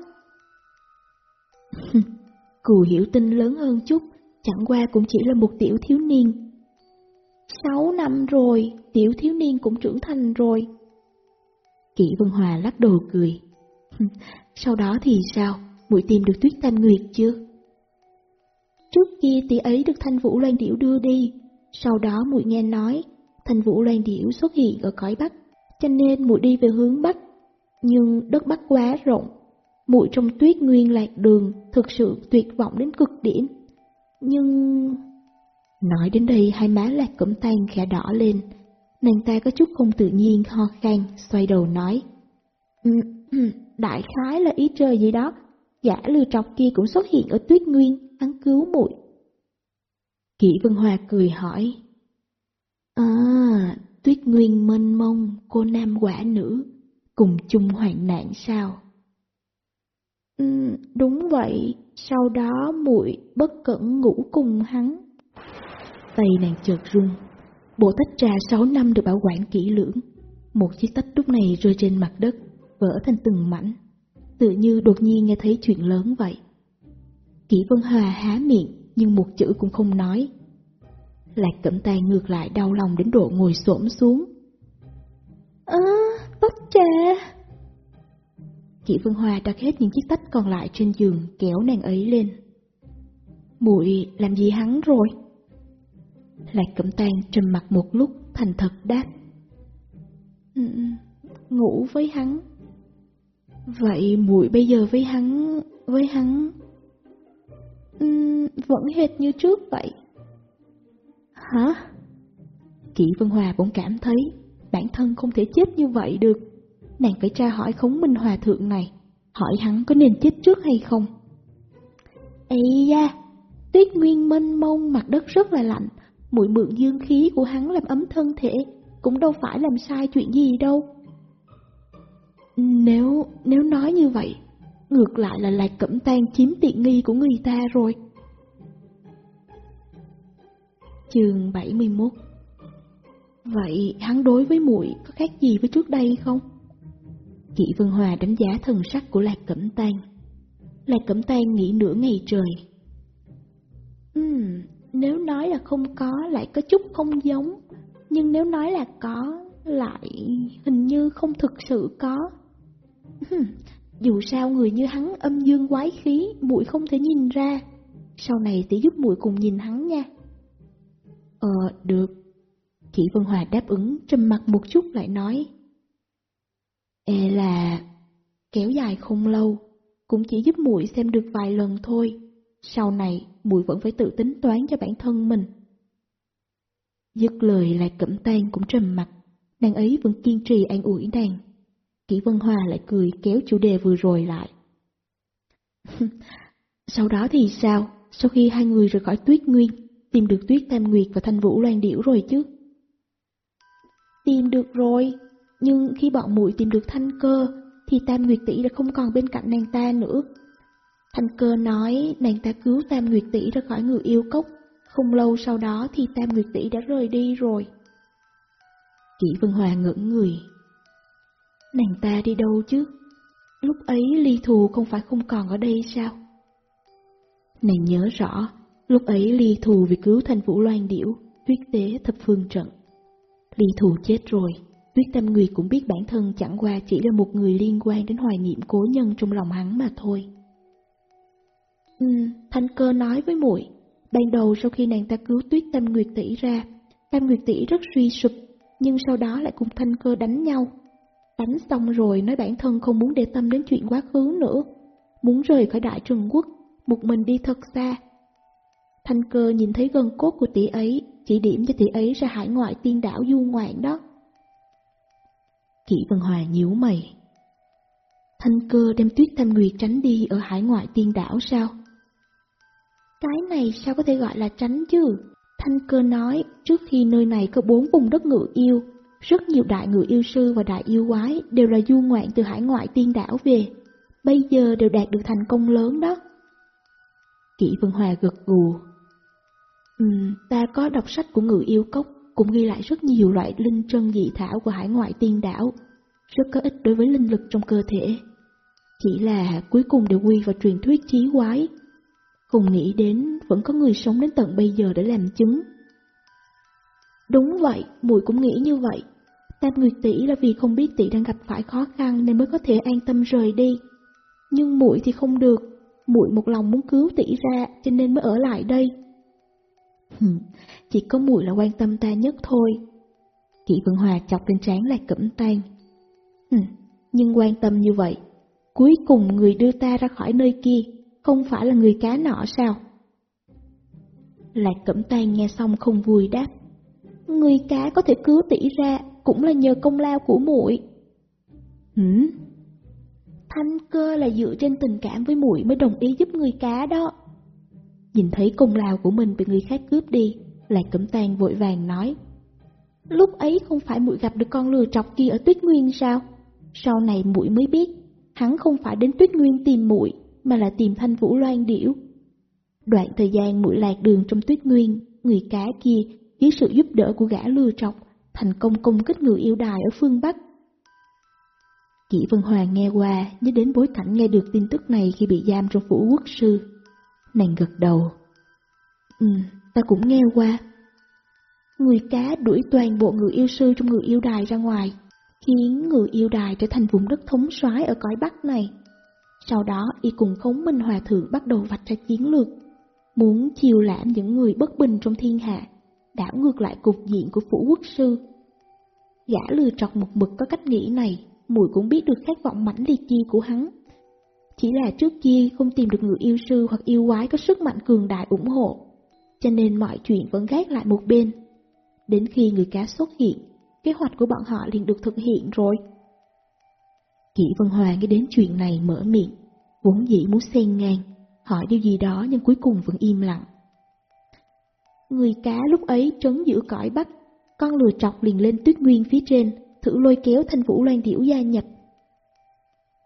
cù hiểu tinh lớn hơn chút, chẳng qua cũng chỉ là một tiểu thiếu niên. Sáu năm rồi, tiểu thiếu niên cũng trưởng thành rồi. Kỷ Vân Hòa lắc đầu cười. Sau đó thì sao? mũi tìm được Tuyết Tam Nguyệt chưa? Trước kia tỷ ấy được Thanh Vũ Loan Điểu đưa đi, sau đó mũi nghe nói Thanh Vũ Loan Điểu xuất hiện ở cõi Bắc, cho nên mũi đi về hướng Bắc. Nhưng đất Bắc quá rộng, mũi trong tuyết nguyên lạc đường thực sự tuyệt vọng đến cực điểm. Nhưng... Nói đến đây hai má lạc cẩm tan khẽ đỏ lên, nàng ta có chút không tự nhiên ho khan, xoay đầu nói. Ừ, ừ, đại khái là ý trời gì đó, giả lừa trọc kia cũng xuất hiện ở tuyết nguyên, hắn cứu muội. Kỷ Vân Hòa cười hỏi. À, tuyết nguyên mênh mông, cô nam quả nữ, cùng chung hoạn nạn sao? Ừ, đúng vậy, sau đó muội bất cẩn ngủ cùng hắn. Tay nàng chợt run, bộ tách trà 6 năm được bảo quản kỹ lưỡng. Một chiếc tách lúc này rơi trên mặt đất, vỡ thành từng mảnh, tự như đột nhiên nghe thấy chuyện lớn vậy. Kỷ Vân Hòa há miệng, nhưng một chữ cũng không nói. Lạc cẩm tay ngược lại đau lòng đến độ ngồi xổm xuống. Ơ, tách trà! Kỷ Vân Hòa đặt hết những chiếc tách còn lại trên giường, kéo nàng ấy lên. Muội làm gì hắn rồi? Lạc Cẩm Tang trầm mặt một lúc, thành thật đáp. Ừ, ngủ với hắn. Vậy muội bây giờ với hắn, với hắn... Uhm, vẫn hệt như trước vậy. Hả? Kỷ Vân Hòa cũng cảm thấy bản thân không thể chết như vậy được. Nàng phải tra hỏi khống minh hòa thượng này, hỏi hắn có nên chết trước hay không. Ây da, tuyết nguyên mênh mông mặt đất rất là lạnh, mũi mượn dương khí của hắn làm ấm thân thể, cũng đâu phải làm sai chuyện gì đâu. Nếu, nếu nói như vậy, ngược lại là Lạc Cẩm Tan chiếm tiện nghi của người ta rồi. Chương 71 Vậy hắn đối với muội có khác gì với trước đây không? Chị Vân Hòa đánh giá thần sắc của Lạc Cẩm Tan. Lạc Cẩm Tan nghĩ nửa ngày trời. Ừm, nếu nói là không có lại có chút không giống, nhưng nếu nói là có lại hình như không thực sự có. Dù sao người như hắn âm dương quái khí, muội không thể nhìn ra. Sau này tỷ giúp muội cùng nhìn hắn nha. Ờ, được. Kỷ Vân Hòa đáp ứng, trầm mặt một chút lại nói. Ê là kéo dài không lâu, cũng chỉ giúp muội xem được vài lần thôi. Sau này, Mùi vẫn phải tự tính toán cho bản thân mình. Dứt lời lại cẩm tan cũng trầm mặt, nàng ấy vẫn kiên trì an ủi nàng. Kỷ Vân Hòa lại cười kéo chủ đề vừa rồi lại. Sau đó thì sao? Sau khi hai người rời khỏi tuyết nguyên, tìm được tuyết tam nguyệt và thanh vũ loan điểu rồi chứ? Tìm được rồi, nhưng khi bọn muội tìm được thanh cơ, thì tam nguyệt tỷ đã không còn bên cạnh nàng ta nữa. Thanh cơ nói nàng ta cứu tam nguyệt tỷ ra khỏi người yêu cốc, không lâu sau đó thì tam nguyệt tỷ đã rời đi rồi. Kỷ Vân Hòa ngẩn người, Nàng ta đi đâu chứ? Lúc ấy ly thù không phải không còn ở đây sao? Nàng nhớ rõ, lúc ấy ly thù vì cứu thành vũ loan điểu, huyết tế thập phương trận. Ly thù chết rồi, Tuyết Tâm Nguyệt cũng biết bản thân chẳng qua chỉ là một người liên quan đến hoài niệm cố nhân trong lòng hắn mà thôi. Ừ, Thanh Cơ nói với muội, ban đầu sau khi nàng ta cứu Tuyết Tam Nguyệt tỷ ra, Tam Nguyệt tỷ rất suy sụp, nhưng sau đó lại cùng Thanh Cơ đánh nhau. Đánh xong rồi nói bản thân không muốn để tâm đến chuyện quá khứ nữa, muốn rời khỏi Đại Trần Quốc, một mình đi thật xa. Thanh Cơ nhìn thấy gân cốt của tỷ ấy, chỉ điểm cho tỷ ấy ra hải ngoại tiên đảo du ngoạn đó. Kỷ Vân Hòa nhíu mày. Thanh cơ đem tuyết thanh nguyệt tránh đi ở hải ngoại tiên đảo sao? Cái này sao có thể gọi là tránh chứ? Thanh cơ nói trước khi nơi này có bốn vùng đất ngự yêu, rất nhiều đại ngự yêu sư và đại yêu quái đều là du ngoạn từ hải ngoại tiên đảo về, bây giờ đều đạt được thành công lớn đó. Kỷ Vân Hòa gật gù. Ừm, ta có đọc sách của ngự yêu cốc, cũng ghi lại rất nhiều loại linh trân dị thảo của hải ngoại tiên đảo, rất có ích đối với linh lực trong cơ thể. Chỉ là cuối cùng đều quy vào truyền thuyết chí quái. Không nghĩ đến vẫn có người sống đến tận bây giờ để làm chứng. Đúng vậy, muội cũng nghĩ như vậy. Tam Nguyệt tỷ là vì không biết tỷ đang gặp phải khó khăn nên mới có thể an tâm rời đi. Nhưng muội thì không được, muội một lòng muốn cứu tỷ ra cho nên mới ở lại đây. Chỉ có muội là quan tâm ta nhất thôi. Kỷ Vân Hòa chọc lên trán lại Cẩm Tan. Nhưng quan tâm như vậy, cuối cùng người đưa ta ra khỏi nơi kia không phải là người cá nọ sao? Lạc Cẩm Tan nghe xong không vui đáp. Người cá có thể cứu tỷ ra cũng là nhờ công lao của muội. Hử? Thanh cơ là dựa trên tình cảm với muội mới đồng ý giúp người cá đó. Nhìn thấy công lao của mình bị người khác cướp đi, Lạc Cẩm Tang vội vàng nói. Lúc ấy không phải muội gặp được con lừa trọc kia ở Tuyết Nguyên sao? Sau này muội mới biết, hắn không phải đến Tuyết Nguyên tìm muội, mà là tìm Thanh Vũ Loan Điểu. Đoạn thời gian mũi lạc đường trong Tuyết Nguyên, người cá kia dưới sự giúp đỡ của gã lừa trọc, thành công công kích người yêu đài ở phương Bắc. Kỷ Vân Hoàng nghe qua, nhớ đến bối cảnh nghe được tin tức này khi bị giam trong phủ quốc sư. Nàng gật đầu. Ừ, ta cũng nghe qua. Người cá đuổi toàn bộ người yêu sư trong người yêu đài ra ngoài, khiến người yêu đài trở thành vùng đất thống soái ở cõi Bắc này. Sau đó y cùng khống minh hòa thượng bắt đầu vạch ra chiến lược, muốn chiều lãm những người bất bình trong thiên hạ, đảo ngược lại cục diện của phủ quốc sư. Gã lừa trọc một mực có cách nghĩ này, mùi cũng biết được khát vọng mãnh liệt kia của hắn. Chỉ là trước kia không tìm được người yêu sư hoặc yêu quái có sức mạnh cường đại ủng hộ, cho nên mọi chuyện vẫn gác lại một bên. Đến khi người cá xuất hiện, kế hoạch của bọn họ liền được thực hiện rồi. Kỷ Vân Hòa nghe đến chuyện này mở miệng, vốn dĩ muốn xen ngang, hỏi điều gì đó nhưng cuối cùng vẫn im lặng. Người cá lúc ấy trấn giữa cõi bắc, con lừa trọc liền lên tuyết nguyên phía trên, thử lôi kéo thanh vũ loan điểu gia nhập.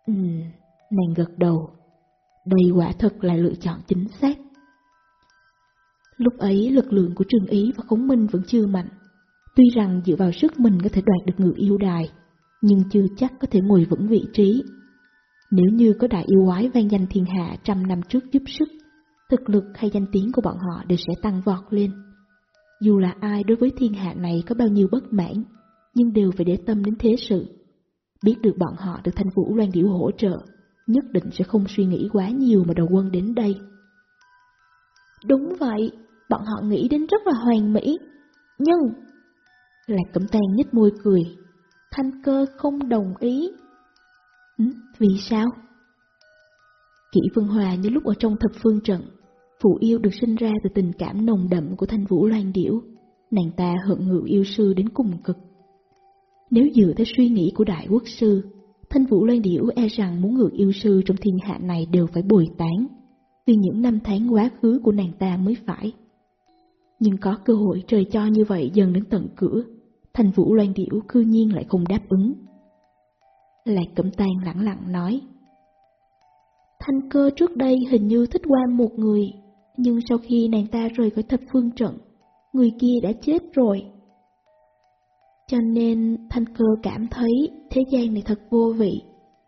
Ừm, nàng gật đầu. Đây quả thật là lựa chọn chính xác. Lúc ấy lực lượng của Trương Ý và Khống Minh vẫn chưa mạnh. Tuy rằng dựa vào sức mình có thể đoạt được người yêu đài, nhưng chưa chắc có thể ngồi vững vị trí. Nếu như có đại yêu quái vang danh thiên hạ trăm năm trước giúp sức, thực lực hay danh tiếng của bọn họ đều sẽ tăng vọt lên. Dù là ai đối với thiên hạ này có bao nhiêu bất mãn, nhưng đều phải để tâm đến thế sự. Biết được bọn họ được thanh vũ loan điểu hỗ trợ, nhất định sẽ không suy nghĩ quá nhiều mà đầu quân đến đây. Đúng vậy, bọn họ nghĩ đến rất là hoàn mỹ, nhưng... Lạc Cẩm Tàn nhếch môi cười, thanh cơ không đồng ý. Ừ, vì sao? Kỷ Vân Hòa như lúc ở trong thập phương trận, phụ yêu được sinh ra từ tình cảm nồng đậm của thanh vũ loan điểu, nàng ta hận ngự yêu sư đến cùng cực. Nếu dựa theo suy nghĩ của đại quốc sư, thanh vũ loan điểu e rằng muốn ngự yêu sư trong thiên hạ này đều phải bồi tán, vì những năm tháng quá khứ của nàng ta mới phải. Nhưng có cơ hội trời cho như vậy dần đến tận cửa, thanh vũ loan điểu cư nhiên lại không đáp ứng. Lạc Cẩm Tàn lặng lặng nói, Thanh cơ trước đây hình như thích qua một người, nhưng sau khi nàng ta rời khỏi thập phương trận, người kia đã chết rồi. Cho nên Thanh cơ cảm thấy thế gian này thật vô vị,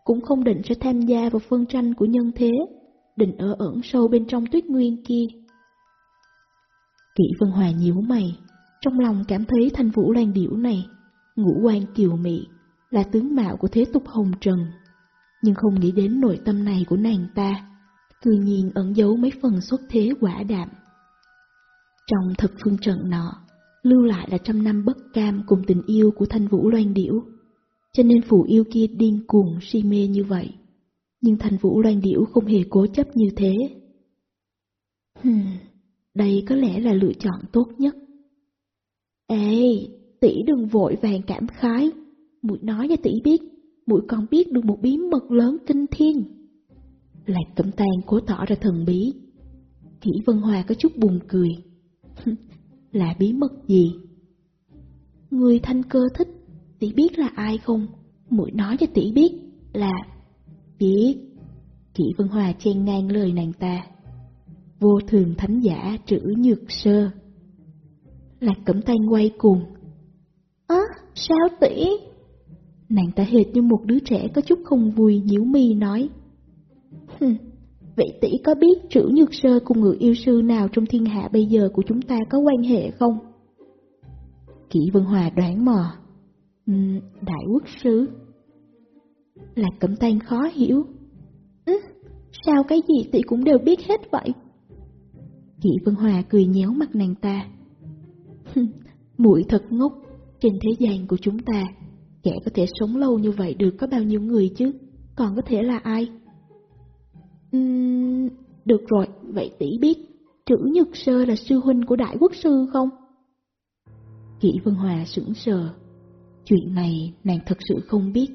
cũng không định sẽ tham gia vào phân tranh của nhân thế, định ở ẩn sâu bên trong tuyết nguyên kia. Kỷ Vân Hòa nhíu mày, trong lòng cảm thấy thanh vũ loan điểu này, ngũ quan kiều mị, là tướng mạo của thế tục hồng trần. Nhưng không nghĩ đến nội tâm này của nàng ta, cư nhiên ẩn giấu mấy phần xuất thế quả đạm. Trong thực phương trận nọ, lưu lại là trăm năm bất cam cùng tình yêu của thanh vũ loan điểu, cho nên phụ yêu kia điên cuồng si mê như vậy. Nhưng thanh vũ loan điểu không hề cố chấp như thế. Hmm, đây có lẽ là lựa chọn tốt nhất. Ê, tỷ đừng vội vàng cảm khái, muội nói cho tỷ biết, muội còn biết được một bí mật lớn kinh thiên. Lạc Cẩm Tang cố tỏ ra thần bí. Kỷ Vân Hòa có chút buồn cười. là bí mật gì? Người thanh cơ thích, tỷ biết là ai không? Muội nói cho tỷ biết là... Biết. Kỷ Vân Hòa chen ngang lời nàng ta. Vô thường thánh giả trữ nhược sơ. Lạc Cẩm Tang quay cùng. Á, sao tỷ? Nàng ta hệt như một đứa trẻ có chút không vui nhíu mi nói. Hừm, vậy tỷ có biết trữ nhược sơ cùng người yêu sư nào trong thiên hạ bây giờ của chúng ta có quan hệ không? Kỷ Vân Hòa đoán mò. Uhm, đại quốc sứ. Lạc Cẩm Tang khó hiểu. Ừ, sao cái gì tỷ cũng đều biết hết vậy? Kỷ Vân Hòa cười nhéo mặt nàng ta. Mũi thật ngốc, trên thế gian của chúng ta, kẻ có thể sống lâu như vậy được có bao nhiêu người chứ, còn có thể là ai? Uhm, được rồi, vậy tỷ biết, trữ nhược sơ là sư huynh của đại quốc sư không? Kỷ Vân Hòa sững sờ, chuyện này nàng thật sự không biết.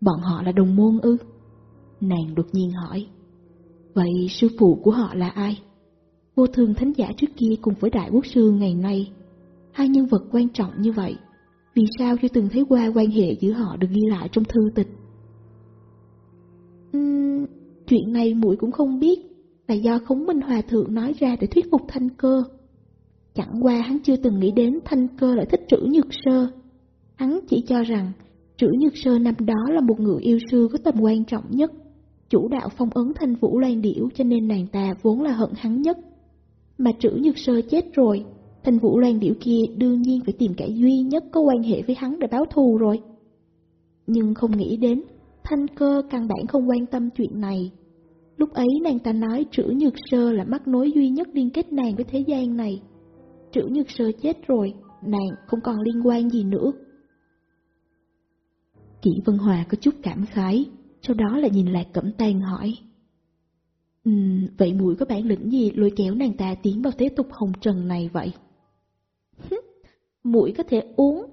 Bọn họ là đồng môn ư? Nàng đột nhiên hỏi. Vậy sư phụ của họ là ai? Vô thường thánh giả trước kia cùng với đại quốc sư ngày nay, hai nhân vật quan trọng như vậy, vì sao chưa từng thấy qua quan hệ giữa họ được ghi lại trong thư tịch? Uhm, chuyện này muội cũng không biết, là do khống minh hòa thượng nói ra để thuyết phục thanh cơ. Chẳng qua hắn chưa từng nghĩ đến thanh cơ lại thích trữ nhược sơ. Hắn chỉ cho rằng trữ nhược sơ năm đó là một người yêu sư có tầm quan trọng nhất, chủ đạo phong ấn thanh vũ loan điểu cho nên nàng ta vốn là hận hắn nhất. Mà trữ nhược sơ chết rồi, thanh vũ loan điểu kia đương nhiên phải tìm kẻ duy nhất có quan hệ với hắn để báo thù rồi. Nhưng không nghĩ đến, thanh cơ căn bản không quan tâm chuyện này. Lúc ấy nàng ta nói trữ nhược sơ là mắc nối duy nhất liên kết nàng với thế gian này. Trữ nhược sơ chết rồi, nàng không còn liên quan gì nữa. Kỷ Vân Hòa có chút cảm khái, sau đó là nhìn Lạc Cẩm Tàn hỏi. Uhm, vậy muội có bản lĩnh gì lôi kéo nàng ta tiến vào thế tục hồng trần này vậy? muội có thể uống.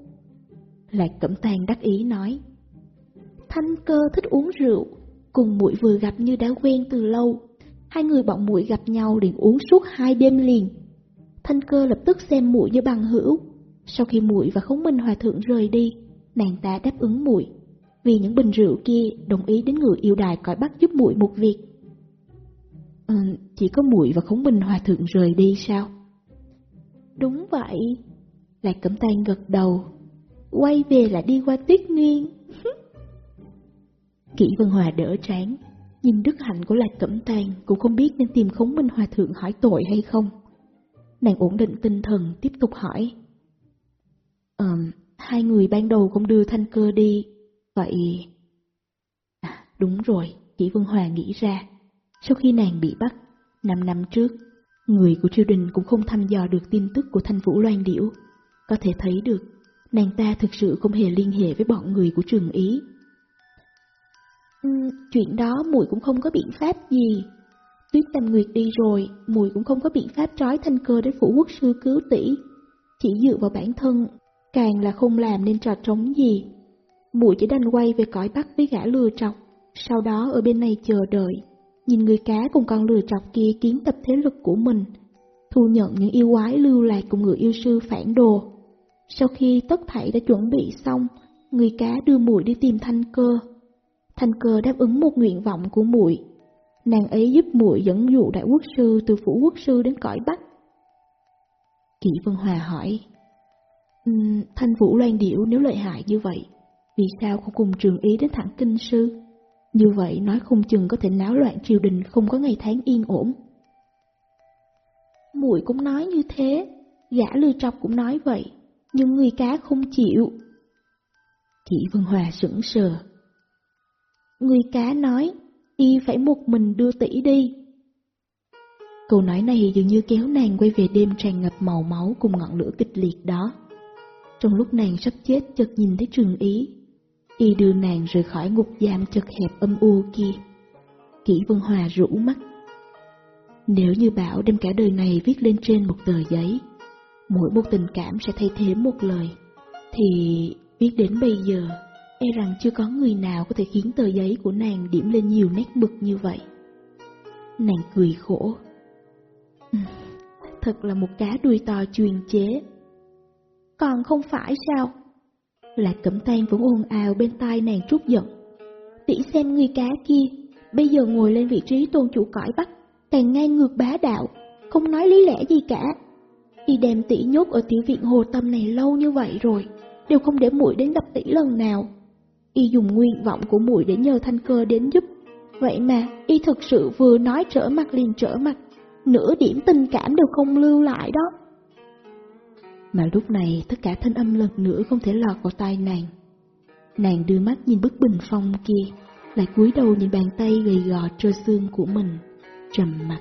Lạc Cẩm Tàn đắc ý nói. Thanh cơ thích uống rượu, cùng muội vừa gặp như đã quen từ lâu. Hai người bọn muội gặp nhau liền uống suốt hai đêm liền. Thanh cơ lập tức xem muội như bằng hữu. Sau khi muội và Khống Minh Hòa thượng rời đi, nàng ta đáp ứng muội, vì những bình rượu kia đồng ý đến người yêu đài cõi bắt giúp muội một việc. Ừ, chỉ có muội và Khống Minh Hòa thượng rời đi sao? Đúng vậy. Lạc Cẩm Tang gật đầu. Quay về là đi qua Tuyết Nguyên. Kỷ Vân Hòa đỡ trán, nhìn đức hạnh của Lạc Cẩm Tang cũng không biết nên tìm Khống Minh Hòa thượng hỏi tội hay không. Nàng ổn định tinh thần tiếp tục hỏi. Ờm, hai người ban đầu không đưa thanh cơ đi, vậy... À, đúng rồi, Kỷ Vân Hòa nghĩ ra. Sau khi nàng bị bắt, năm năm trước, người của triều đình cũng không thăm dò được tin tức của thanh vũ loan điểu. Có thể thấy được, nàng ta thực sự không hề liên hệ với bọn người của trường Ý. Ừ, chuyện đó mùi cũng không có biện pháp gì. Tuyết Tam Nguyệt đi rồi, mùi cũng không có biện pháp trói thanh cơ đến phủ quốc sư cứu tỷ. Chỉ dựa vào bản thân, càng là không làm nên trò trống gì. Mùi chỉ đành quay về cõi bắc với gã lừa trọc, sau đó ở bên này chờ đợi, nhìn người cá cùng con lừa chọc kia kiến tập thế lực của mình, thu nhận những yêu quái lưu lạc cùng người yêu sư phản đồ. Sau khi tất thảy đã chuẩn bị xong, người cá đưa muội đi tìm thanh cơ. Thanh cơ đáp ứng một nguyện vọng của muội. Nàng ấy giúp muội dẫn dụ đại quốc sư từ phủ quốc sư đến cõi Bắc. Kỷ Vân Hòa hỏi, um, Thanh Vũ Loan Điểu nếu lợi hại như vậy, vì sao không cùng trường ý đến thẳng kinh sư? Như vậy nói không chừng có thể náo loạn triều đình không có ngày tháng yên ổn. Muội cũng nói như thế, gã lư trọc cũng nói vậy. nhưng người cá không chịu. Chị Vân Hòa sững sờ. Người cá nói, y phải một mình đưa tỷ đi. Câu nói này dường như kéo nàng quay về đêm tràn ngập màu máu cùng ngọn lửa kịch liệt đó. Trong lúc nàng sắp chết chợt nhìn thấy trường ý, y đưa nàng rời khỏi ngục giam chật hẹp âm u kia. Kỷ Vân Hòa rũ mắt. Nếu như bảo đem cả đời này viết lên trên một tờ giấy, mỗi một tình cảm sẽ thay thế một lời, thì viết đến bây giờ, e rằng chưa có người nào có thể khiến tờ giấy của nàng điểm lên nhiều nét mực như vậy. Nàng cười khổ. Thật là một cá đuôi to truyền chế. Còn không phải sao? Lạc Cẩm Tan vẫn ồn ào bên tai nàng trút giận. Tỷ xem người cá kia, bây giờ ngồi lên vị trí tôn chủ cõi Bắc, càng ngang ngược bá đạo, không nói lý lẽ gì cả. Y đem tỷ nhốt ở tiểu viện hồ tâm này lâu như vậy rồi, đều không để muội đến gặp tỷ lần nào. Y dùng nguyện vọng của muội để nhờ thanh cơ đến giúp. Vậy mà, y thực sự vừa nói trở mặt liền trở mặt, nửa điểm tình cảm đều không lưu lại đó. Mà lúc này tất cả thanh âm lần nữa không thể lọt vào tai nàng. Nàng đưa mắt nhìn bức bình phong kia, lại cúi đầu nhìn bàn tay gầy gò trơ xương của mình, trầm mặt.